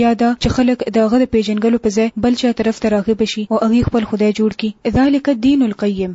یا دا چې خلک د هغه د پېژنګلو په ځای بل چا طرف ته راغبه شي او هغه خپل خدای جوړ کړي. ذلک الدین القیم.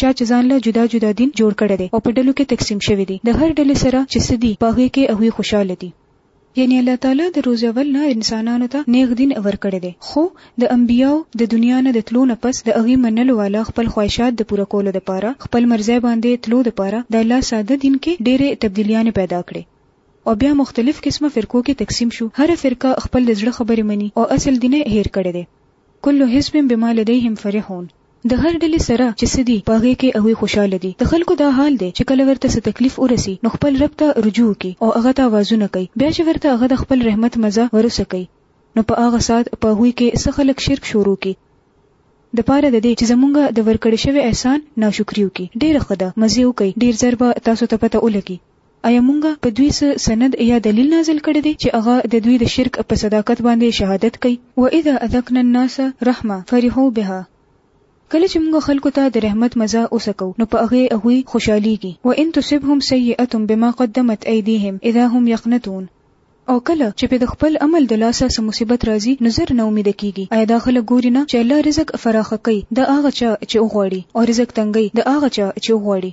چا چې ځان له جدا جدا دین جوړ کړی دی او په ډلو کې تقسیم شوی دی د هر ډلې سره چې څه دي په هغې کې هغوی خوشحاله دي. یعنې الله تعالی د روز اول نه انسانانو ته نیغ دین ورکړی دی خو د انبیاو د دنیا نه د تلو نه پس د هغوی منلو والا خپل خواهشات د پوره کولو د پاره خپل مرضی باندې تلو د پاره د الله ساده دین کې ډیرې تبدیلیانې پیدا کړې او بیا مختلف قسمه فرقو کې تقسیم شو هره فرقه خپل د زړه خبرې مني او اصل دینه هیر کړی دی کل حزب بما لدیهم فرحون. د هر ډلې سره چې څه دي په هغې کې هغوی خوشحاله دي. د خلکو دا حال دی چې کله ورته څه تکلیف ورسي نو خپل رب ته رجوع کړي او هغه ته آوازونه کوي بیا چې ورته هغه د خپل رحمت مزه وروسه کوي نو په هغه ساعت په هغوی کې څه خلک شرک شروع کړي د پاره د دې چې زمونږ د ورکړې شوې احسان ناشکري وکړي. ډېره ښه ده مزې وکړئ ډېر زر به تاسو ته پته ولګي. ایا مونږ په دوی څه سند یا دلیل نازل کړی دی چې هغه د دوی د شرک په صداقت باندې شهادت کوي واذا اذقنا الناس رحمه فرحوا بها کله چې مونږ خلکو ته د رحمت مزه وسکو نو په هغه هغوی خوشحاليږي وان تصبهم سيئه بما قدمت ايديهم اذا هم يقنطون او کله چې په خپل عمل د لاسه سم مصیبت راځي نظر نه امید کیږي ایا دا خلک ګوري نه چې الله رزق فراخ کوي د هغه چا چې وغوړي او رزق تنګي د هغه چا چې وغوړي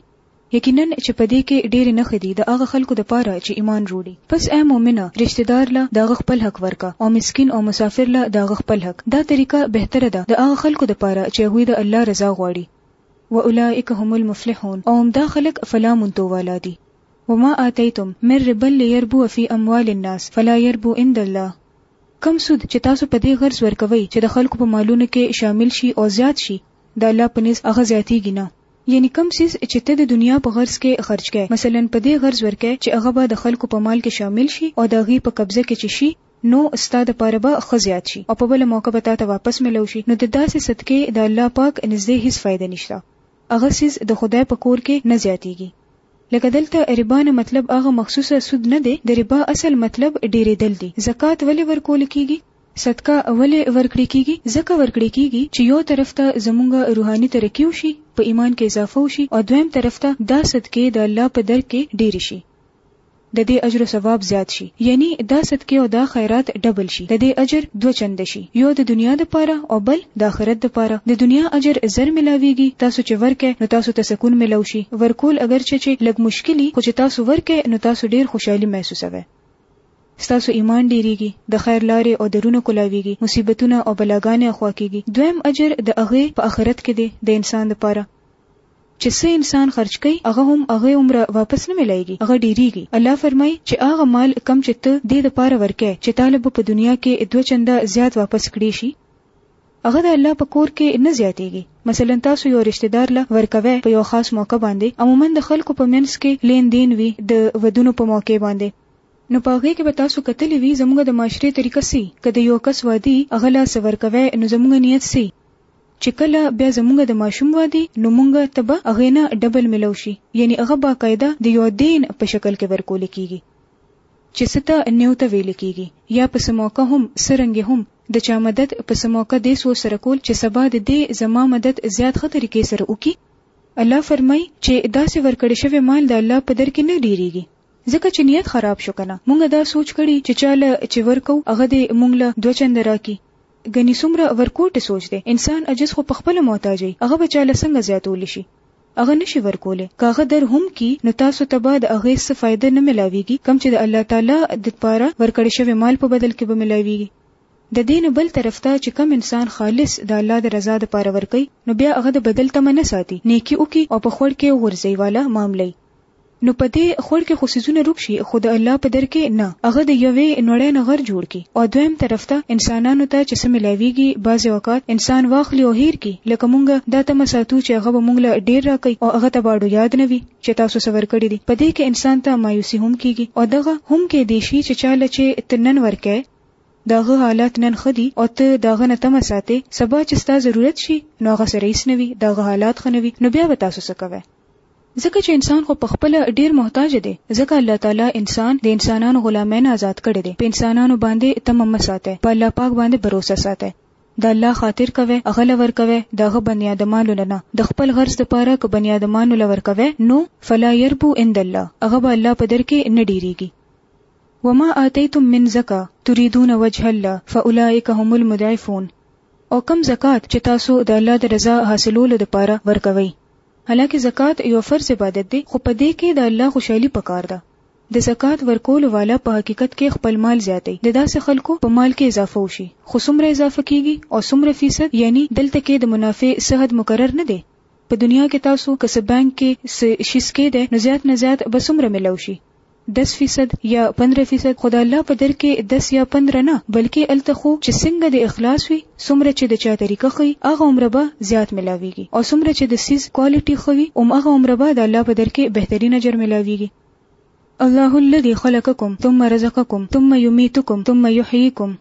یقینا چې په دې کې ډېرې نښې دي د هغه خلکو لپاره چې ایمان روړي. پس ای مؤمنه! رشته دار له د هغه خپل حق ورکه او مسکین او مسافر له د هغه خپل حق، دا طریقه بهتره ده د هغه خلکو لپاره چې هغوی د الله رضا غواړي. واولئک هم المفلحون او همدا خلک فلاح موندو والا دي. وما آتیتم من ربا لیربو فی اموال الناس فلا یربو عند الله، کوم سود چې تاسو په دې غرض ورکوئ چې د خلکو په مالونو کې شامل شي او زیات شي، د الله په نزد هغه زیاتېږي نه. یعنی کوم څیز چی ته د دنیا په غرض کی خرچ کړی مثلا په دی غرض ورکړی چی هغه به د خلکو په مال کی شامل شی او د هغی په قبضه کی چی شی نو ستا د پاره به ښه زیات شی او په بله موقع به تاته واپس ملو شی نو د داسی صدقی د الله پاک نزدی هیڅ فایده نشته هغه څیز د خدای په کور کی نه زیاتیږی لکه دلته ربا نه مطلب هغه مخصوص سود نه دی د ربا اصل مطلب ډیریدل دی زکات ولی ورکول کیږی صدقه ولې ورکړې کېږي؟ ځکه ورکړې کېږي چې يو طرف ته زمونږ روحاني ترقي وشي، په ايمان کې اضافه وشي او دويم طرف ته دا صدقې د الله په در کې ډېرې شي، د دې اجر و ثواب زيات شي، يعنې دا صدقې او دا خيرات ډبل شي، د دې اجر دوه چنده شي، يو د دنيا دپاره او بل د آخرت دپاره، د دنيا اجر زر ملاوېږي، تاسو چې ورکئ نو تاسو ته سکون ملو شي، ورکول اګرچه چې لږ مشکل وي، خو چې تاسو ورکئ نو تاسو ډېر خوشحالي محسوسوئ. ستاسو ایمان ډیریږي، د خیر لارې او درونه کلاویږي، مصیبتونه او بلاګانې اخوا کیږي، دویم اجر د هغې په اخرت کې دی، د انسان لپاره چې څه انسان خرچ کوي هغه هم هغې عمره واپس نه ملایږي هغه ډیریږي، الله فرمایي چې هغه مال کوم چې ته دې لپاره ورکوې چې تاله به په دنیا کې دوه چنده زیات واپس کړې شي هغه د الله په کور کې نه زیاتیږي، مثلا تاسو یو رشته دار له ورکوی په یو خاص موقع باندې عموما د خلکو په منځ کې لین دین وي د ودونو په موقع باندې. نو په هغې کې به تاسو کتلي وي زموږ د معاشرې طریقه څه وي، که د یو کس وادي هغه له څه ورکوی نو زموږ نیت څه وي، چې کله بیا زموږ د ماشوم وادي نو موږ ته به هغې نه ډبل ملو شي یعنی هغه باقاعده د یو دین په شکل کې ورکول کیږي چې څه ته نیوته ویل کیږي یا په څه موقع هم څرنګه هم د چا مدد په څه موقع دې سوچ سره کول چې سبا د دې زما مدد زیات ښه طریقې سره وکړي الله فرمایي چې داسې ورکړې شوی مال د الله په در کې نه ډیریږي. ځکه چې نیت خراب شو کنه مونږ دا سوچ کړي چې چا له چې ورکو هغه دې مونږ له دوه چنده راکي ګني څومره ورکوټ سوچ دی انسان عجز خو په خپله محتاج ای هغه به چا له څنګه زیاتولی شي هغه نشي ورکولی که هغه در هم کی نو تاسو ته به د هغې څه فایده نه ملاویږي کوم چې د الله تعالی ددپاره ورکړی شوی مال په بدل کې به ملاویږي د دې نه بل طرف ته چې کم انسان خالص د الله د رضا دپاره ورکوي نو بیا هغه د بدل تمه نه ساتي نیکي وکړي او په خوړ کې غورځي والا معامله نو په دې خړ کې خو څیزونه روک شي خو د الله په در کې نه، هغه د یوې نوړۍ نه غر جوړ کړي او دویم طرف ته انسانانو ته چې څه ملاویږي بعضې اوقات انسان واخلي او هیر کړي لکه مونږ دا تمه ساتو چې هغه به مونږ له ډیر راکوي او هغه ته به اړو یاد نه وي چې تاسو څه ورکړي دي په دې کې انسان ته مایوسي هم کیږي او دغه هم کیدی شي چې چا له چې ته نن ورکوې د هغه حالات نن ښه دي او ته د هغه نه تمه ساتې سبا چې ستا ضرورت شي نو هغه سره هیڅ نه وي د هغه حالات ښه نه وي نو بیا به تاسو څه کوی ځکه چې انسان خو پخپله ډېر محتاج دی، ځکه الله تعالی انسان د انسانانو غلامین ازاد کړی دی، په انسانانو باندې تمه مه ساتئ، په الله پاک باندې بروسه ساتئ، د الله خاطر کوئ، هغه له ورکوئ، د هغه بني آدمانو له نه، د خپل غرض لپاره که بني آدمانو له ورکوئ، نو، فلا يربو عند الله، هغه به الله په در کې نه ډېرېږي. وما آتیتم من زکا تریدون وجه الله فاولئک هم المضعفون او کوم زکات چې تاسو د الله د رضا حاصلولو لپاره ورکوئ، حالانکه زکات یو فرض عبادت دی خو په دې کې د الله خوشحالي پکار ده. د زکات ورکولو والا په حقیقت کې خپل مال زیاتوي د داسې خلکو په مال کې اضافه وشي خو څومره اضافه کیږي او څومره فیصد یعنی دلته کې د منافع څه حد مقرر نه دی په دنیا کې تاسو که څه بانک کې څه شي څکې دی نو زیات نه زیات به څومره ملو شي دس فیصد یا پندره فیصد خو د الله په در کې دس یا پندره نه بلکې هلته خو چې څنګه د اخلاص وي څومره چې د چا طریقه ښه وي هغه عمره به زیات ملاویږي او څومره چې د سیز کوالټي ښه وي هم هغه عمره به د الله په در کې بهترین اجر ملاویږي الله الذي خلقكم ثم رزقكم ثم يميتكم ثم يحييكم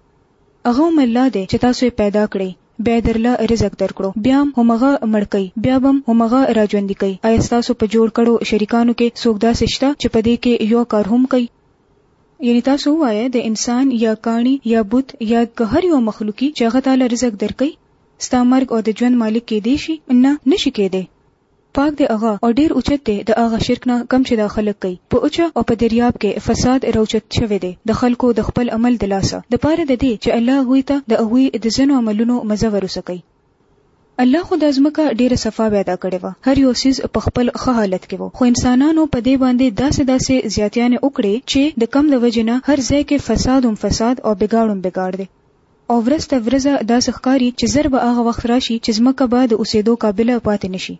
هغه هم الله دی چې تاسو یې پیدا کړئ بیا درله رزق درکړو بیا هم همغه مړ کړي بیا به هم همغه راژوندي کړي ایا ستاسو په جوړ کړو شریکانو کې څوک داسې شته چې په دې کې یو کار هم کړي یعنی تاسو ووایه د انسان یا کاڼي یا بت یا که هر یو مخلوقي چې هغه تعالی رزق درکړي ستا مرګ او د ژوند مالک کېدی شي نه نشي کېدی پاک دی هغه او ډیر اوچت دی د هغه شرک نه کوم چې دا خلک کوي په اوچه او په دریاب کې فساد راوچت شوی دی د خلکو د خپل عمل د لاسه د پاره د دې چې الله هغوی ته د هغوی د ځنو عملونو مزه وروسه کوي الله خو دا ځمکه ډېره صفا پیدا کړې وه، هر یو څیز په خپل ښه حالت کې و، خو انسانانو په دې باندې داسې داسې زیاتیانې وکړې چې د کم د وجې نه هر ځای کې فساد هم فساد او بګاړ هم بګاړ دی. او ورځ تر ورځه داسې ښکاري چې زر به هغه وخت راشي چې ځمکه به د اوسېدو قابله پاتې نه شي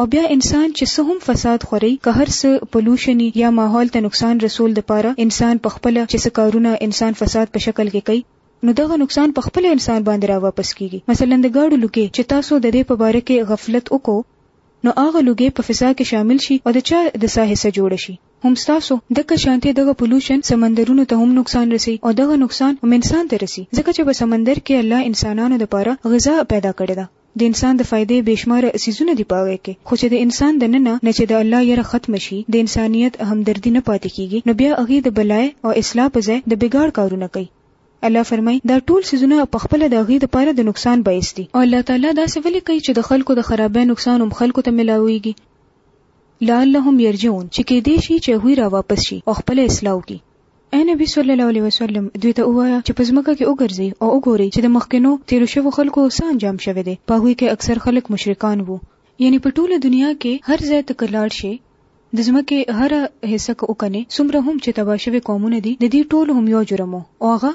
او بیا انسان چې څه هم فساد خوري که هر څه پلوشن يي یا ماحول ته نقصان رسول د پاره انسان په خپله چې څه کارونه انسان فساد په شکل کې کوي نو دغه نقصان په خپله انسان باندې را واپس کېږي مثلا د ګاډو لوګی چې تاسو د دې په باره کې غفلت وکړو نو هغه لوګی په فضا کې شامل شي او د چا د ساه حصه جوړه شي. هم ستاسو دکه شانتې دغه پولوشن سمندرونو ته هم نقصان رسي او دغه نقصان هم انسان ته رسي ځکه چه په سمندر کښې الله انسانانو د پاره غذا پيدا کړې ده د انسان د فائدې بې شماره څيزونه دي په هغې کښې خو چه د انسان د ننه نه چه د الله يره ختمه شي د انسانيت همدردي نه پاتې کيږي نو بيا هغوي د بلائې او اصلاح په ځائ د بګاړ کارونه کوي الله فرمائي دا ټول څيزونه په خپله د هغوي د پاره د نقصان باعث دي. او الله تعالی داسې ولې کوي چه د خلقو د خرابۍ نقصان هم خلقو ته ملاويږي لعلهم يرجعون چې کې دې شي چې هغوی را واپس شي او خپل اصلاح وکړي اے نبی صلی الله علیه وسلم دوی ته وایا چې په ځمکه کې وګرځي او وګوري چې د مخکنو تیرو شوو خلکو څه انجام شوی دی په هغوی کې اکثر خلک مشرکان وو یعنی په ټوله دنیا کې هر ځای ته کلاړ شي د ځمکې هر حصہ که وکنه څومره هم چې تبا شوی قومونه دي د دې ټول هم یو جرم او هغه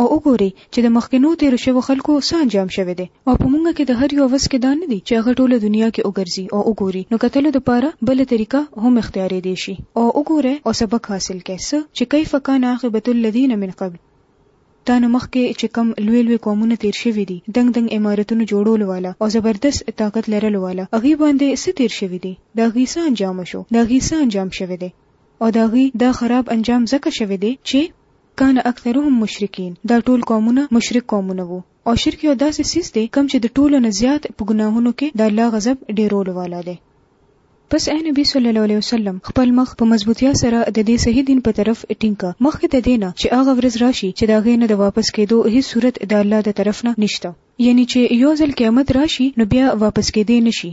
او وګورئ چې د مخکنو تېرو شوو خلکو څه انجام شوی دی او په موږ کې د هر یوه وس کې دا نه دي چې هغه ټوله دنیا کې وګرځي او وګوري نو کتلو دپاره بله طریقه هم اختیارېدی شي او وګورئ او سبق حاصل کړئ څه چې کیف کان عاقبة الذین من قبل تا نه مخکې چې کوم لوی لوی قومونه تېر شوي دي دنګ دنګ عمارتونو جوړولو والا او زبردست طاقت لرلو والا هغوی باندې څه تېر شوي دي د هغوی څه انجام شو د هغوی څه انجام شوی دی او د هغوی دا خراب انجام ځکه شوی دی چې کان اکثرهم مشرکین، دا ټول قومونه مشرک قومونه وو. او شرک یو داسې څیز دی کوم چې د ټولو نه زیات په ګناهونو کې د الله غضب ډیرولو والا دی. پس اې نبی صلی الله علیه وسلم! خپل مخ په مضبوطیا سره د دې صحیح دین په طرف ټینګ که، مخکې د دې نه چې هغه ورځ راشي چې د هغې نه د واپس کیدو هیڅ صورت د الله د طرف نه نشته. یعنی چې یو ځل قیامت راشي نو بیا واپس کیدی نشي.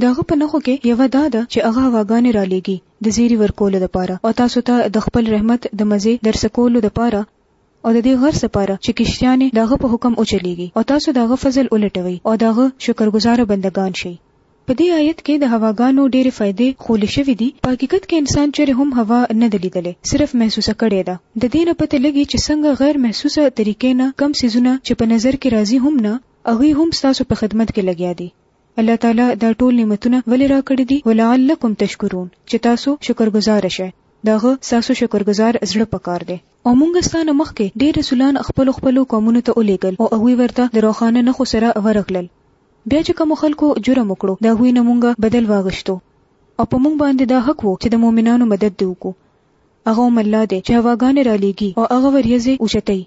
د هغه په نښو کې یوه دا ده چې هغه هواګانې رالېږي د زېري ورکولو لپاره او تاسو ته د خپل رحمت د مزې درڅکولو لپاره او د دې غرض لپاره چې کښتیانې د هغه په حکم وچلېږي او تاسو د هغه فضل ولټوئ او د هغه شکرګزاره بندګان شئ. په دې آیت کې د هواګانو ډېرې فایدې ښولې شوې دي، په حقیقت کې انسان چېرې هم هوا نه ده لیدلې، صرف محسوسه کړې ده. د دې نه پته لګي چې څنګه غیر محسوسه طریقې نه کم څیزونه چې په نظر کې راځي هم نه، هغوی هم ستاسو په خدمت کې لګیا دي. الله تعالی دا ټول نعمتونه ولې راکړي دي ولعلکم تشکرون چې تاسو شکرګزار شئ دغه تاسو شکرګزار زړه پکار دی او مونږ ستانه مخکې ډېر رسولان خپل خپل قومونو ته ولېګل او هغه ورته د روخانه نخو سره ورغلل بیا چې کوم خلکو جرم وکړو دا هوی نه مونږه بدل واغشتو او په مونږ باندې دا حق وو چې د مؤمنانو مدد دی وکړو هغه هم الله دی چې هواګانې رالیږي او هغه وریځې اوچتوي.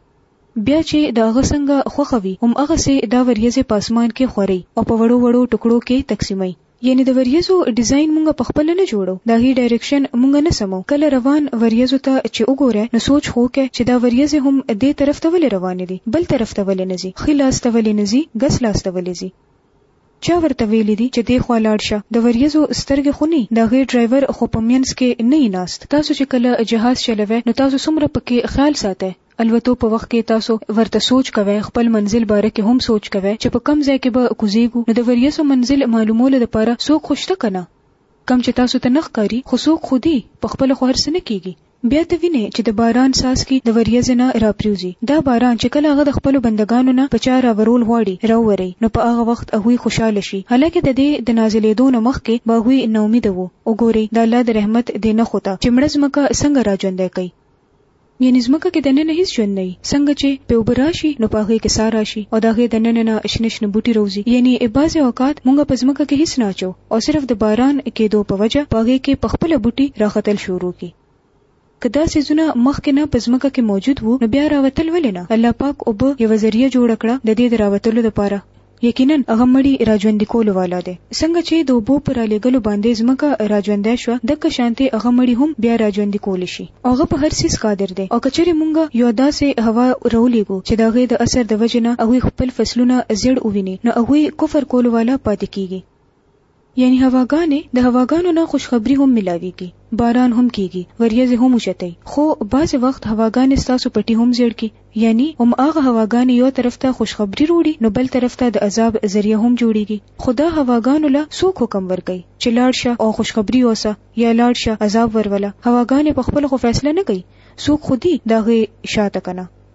بیا چې د هغه څنګه خوښه وي هماغسې دا وریځې په اسمان کې خوروي او په وړو وړو ټکړو کې تقسیموي. یعنې د وریځو ډیزاین مونږ پخپله نه جوړوو، د هغې ډایریکشن مونږ نه سموو. کله روان وریځو ته چې وګورې نو سوچ خو وکړه چې دا وریځې هم دې طرف ته ولې روانې دي، بل طرف ته ولې نه ځي، ښي لاس ته ولې نه ځي، ګس لاس ته ولې ځي؟ چا ورته ویلي دي چې دې خوا لاړ شه د وریځو سترګې خو ني د هغې ډرایور خو په مینځ کې نه يي ناست تاسو چې کله جهاز چلوی نو تاسو څومره په کې خیال ساتی الوتو په وخت کې تاسو ورته سوچ کوی خپل منزل باره کې هم سوچ کوی چې په کوم ځای کې به کوزیږو نو د وریځو منزل معلومولو لپاره څوک خو شته کنه کوم چې تاسو ته نه ښکاري، خو څوک خو دي، په خپله خو هر څه نه کېږي. بیا ته وینې چې د باران څاڅکي د وریځې نه راپریوځي، دا باران چې کله هغه د خپلو بندګانو نه په چا راورول غواړي، راووري، نو په هغه وخت هغوی خوشحاله شي، حالانکه د دې د نازلېدو نه مخکې به هغوی ناامیده وو. وګورئ د الله د رحمت دې نښو ته چې مړه ځمکه څنګه راژوندی کوي. یعنی ځمکه کې دننه هیڅ ژوند نه وي څنګه چې په اوبه راشي نو په هغې کې ساه راشي او د هغې دننه نه شنه شنه بوټي روزي یعنی بعضې اوقات موږ په ځمکه کې هیڅ نه اچو او صرف د باران کېدو په وجه په هغې کې په خپله بوټي راختل شروع کړي که دا څیزونه مخکې نه په ځمکه کې موجود وو نو بیا راوتل ولې نه الله پاک اوبه یوه ذریعه جوړه کړه د دې د راوتلو لپاره یقینا هغه مړي راژوندي کولو والا دی. څنګه چې د اوبو په رالیږلو باندې ځمکه راژوندی شوه دکه شانتې هغه مړي هم بیا راژوندي کولی شي او هغه په هر څیز قادر دی او که چېرې مونږ یوه داسې هوا راولیږو چې د هغې د اثر د وجې نه هغوی خپل فصلونه زیړ وویني نو هغوی کفر کولو والا پاتې کیږي. یعنی هواګانې د هواګانو نه خوشخبری هم ملاویږي باران هم کیږي وریځې هم وشتي خو بعضې وخت هواګانې ستاسو پټي هم زیړ کی یعنی هم هغه هواګانې یو طرف ته خوشخبری وروړي نو بل طرف ته د عذاب ذریعه هم جوړیږي خو دا هواګانو له څوک حکم ورکوي چې لاړ شه او خوشخبری اوسه یا لاړ شه عذاب وروله هواګانې په خپله خو فیصله نه کوي څوک خو دي د هغې شاته کنه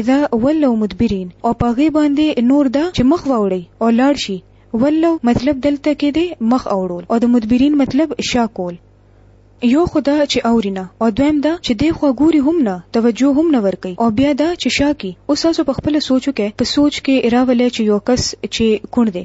اذا ولوا مدبرين او په هغې باندې نور دا چې مخ واوړي او لاړ شي ولوا مطلب دلته کې دی مخ اوړول او د مدبرين مطلب شا کول يو خو دا چې اوري نه او دويم دا چې دې خوا ګوري هم نه توجه هم نه ورکوي او بيا دا چې شا کی اوس تاسو په خپل سوچو کې په سوچ کې راولې چې يو کس چې کوڼ دی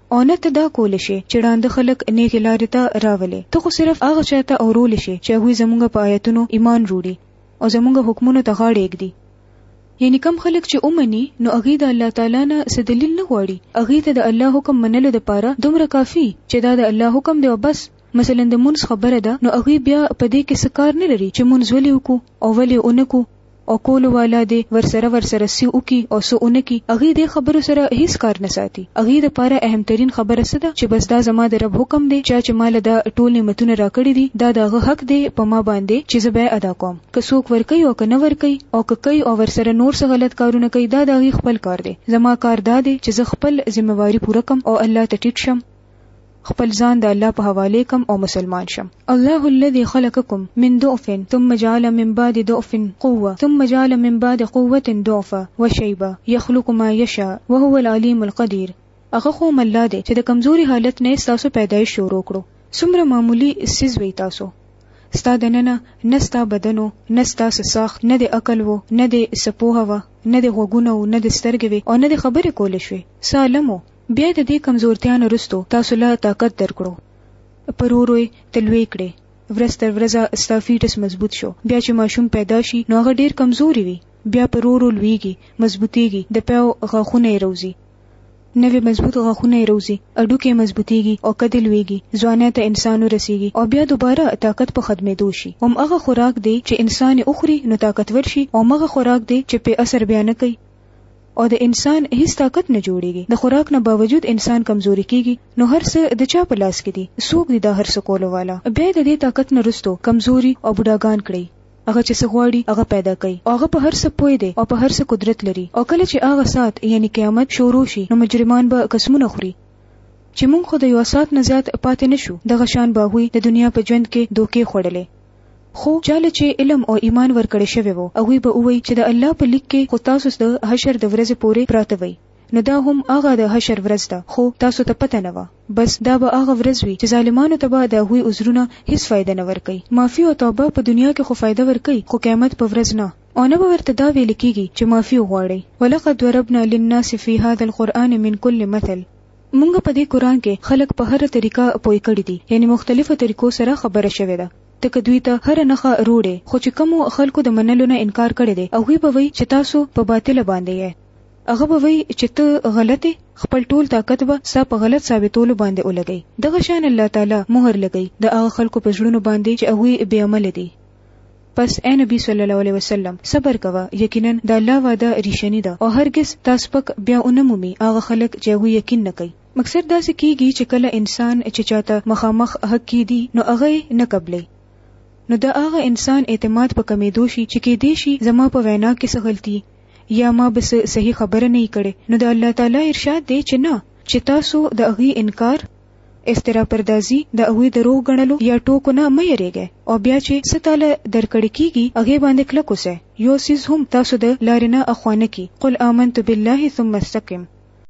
او نه ته دا کولی شې چې ړانده خلک نېغې لارې ته راولې، ته خو صرف هغه چا ته اورولی شې چې هغوی زمونږ په آیتونو ایمان روړي او زمونږ حکمونو ته غاړه اېږدي. یعنې کوم خلک چې ومني نو هغوی د الله تعالی نه څه دلیل نه غواړي، هغوی ته د الله حکم منلو دپاره دومره کافي چې دا د الله حکم دی او بس، مثلا د مونځ خبره ده نو هغوی بیا په دې کې څه کار نه لري چې مونځ ولې وکړو او ولې ونه کړو، او کولو والا دی ورسره ورسره څه وکړي او څه ونه کړي هغې دې خبرو سره هیڅ کار نه ساتي هغې د پاره اهم ترین خبره څه ده چې بس دا زما د رب حکم دی چا چې ماله دا ټول نعمتونه راکړي دي دا د هغه حق دی په ما باندې چې زه به یې ادا کوم که څوک ورکوي او که نه ورکوي او که کوي او ورسره نور څه غلط کارونه کوي دا د هغې خپل کار دی زما کار دا دی چې زه خپل ذمه واري پوره کړم او الله ته ټیټ شم. خپل ځان د الله په حواله کم او مسلمان شم الله الذي خلقكم من ضعف ثم جعل من بعد ضعف قوه ثم جعل من بعد قوه ضعفا وشيبا يخلق ما يشاء وهو العليم القدير هغه خو الله دی چې د کمزوري حالت نه تاسو پیدایش شروع کړو څومره معمولی سیز وی تاسو ستا د ننه نه ستا بدنو نه ستا ساخت نه د عقل وو نه د سپوه وو نه د غوګونه وو نه د سترګې وي او نه د خبرې کول شوي سالمو بیا د دې کمزورتیا نه وروسته تاسو له طاقت درکړو پر ورو یې ته لوی کړې ورځ تر ورځه ستا فیټس مضبوط شو بیا چې ماشوم پیدا شي نو هغه ډیر کمزوري وي بیا پر ورو لویږي مضبوطیږي د پیو غاښونه یې روزي نوې مضبوط غاښونه یې روزي اډوکې مضبوطیږي او کدې لویږي ځوانۍ ته انسان ورسیږي او بیا دوباره طاقت په ختمېدو شي هم هغه خوراک دی چې انسان یې وخوري نو طاقتور شي او مغه خوراک دی چې په اثر بیا نه کوي او د انسان هیڅ طاقت نه جوړیږي د خوراک نه باوجود انسان کمزوري کیږي نو هر څه د چا په لاس کې دي څوک دي دا هر څه کولو والا بیا د دې طاقت نه رستو کمزوري او بډاګان کړي هغه چې څه غواړي هغه پیدا کوي او هغه په هر څه پوه دی او په هر څه قدرت لري او کله چې هغه سات یعنی قیامت شروع شي نو مجرمان به قسمونه خوري چې مونږ خو د یو سات نه زیات پاتې نشو دغه شان به هوی د دنیا په ژوند کې دوکې خوړلې خو چاله چې علم او ایمان ورکړی شوی وو هغوی به ووایی چې د الله په لیک کې خو تاسو د حشر د ورځې پورې پراته وئ نو دا هم هغه د حشر ورځ ده خو تاسو ته پته نه وه بس دا به هغه ورځ وي چې ظالمانو ته به د هغوی عذرونه هیڅ فایده نه ورکوي معافي او توبه په دنیا کې خو فایده ورکوي خو قیامت په ورځ نه او نه به ورته دا ویل کیږي چې معافي وغواړئ ولقد ضربنا للناس فی هذا القرآن من کل مثل مونږ په دې قرآن کې خلک په هره طریقه پوه کړي دي یعنې مختلفو طریقو سره خبره شوې ده ته که دوی ته هره نښه روړې خو چې کومو خلکو د منلو نه انکار کړی دی هغوی به وایي چې تاسو په باطله باندې یئ هغه به وایي چې ته غلط یې خپل ټول طاقت به ستا په غلط ثابتولو باندې ولګوي دغه شان الله تعالی مهر لګوي د هغه خلکو په زړونو باندې چې هغوی بې عمله دي. پس اې نبی صلی الله علیه وسلم! صبر کوه، یقینا د الله وعده ریښنی ده او هرګز تا سپک بیا ونه مومي هغه خلک چې هغوی یقین نه کوي. اکثر داسې کیږي چې کله انسان چې چاته مخامخ حق کیدي نو هغه یې نه قبلوي نو د هغه انسان اعتماد په کمیدو شي چې کیدای شي زما په وینا کې څه غلطي یا ما به څه صحیح خبره نه وي کړې نو د الله تعالی ارشاد دی چې نه چې تاسو د هغوی انکار افترا پردازي، د هغوی دروغ ګڼلو یا ټوکو نه مه یریږی او بیا چی څه تاله درکړی کیږي هغی باندی کلک اوسئ، یو څیز هم تاسو د لاری نه اخوا نه کی، قل آمنت بالله ثم استقم.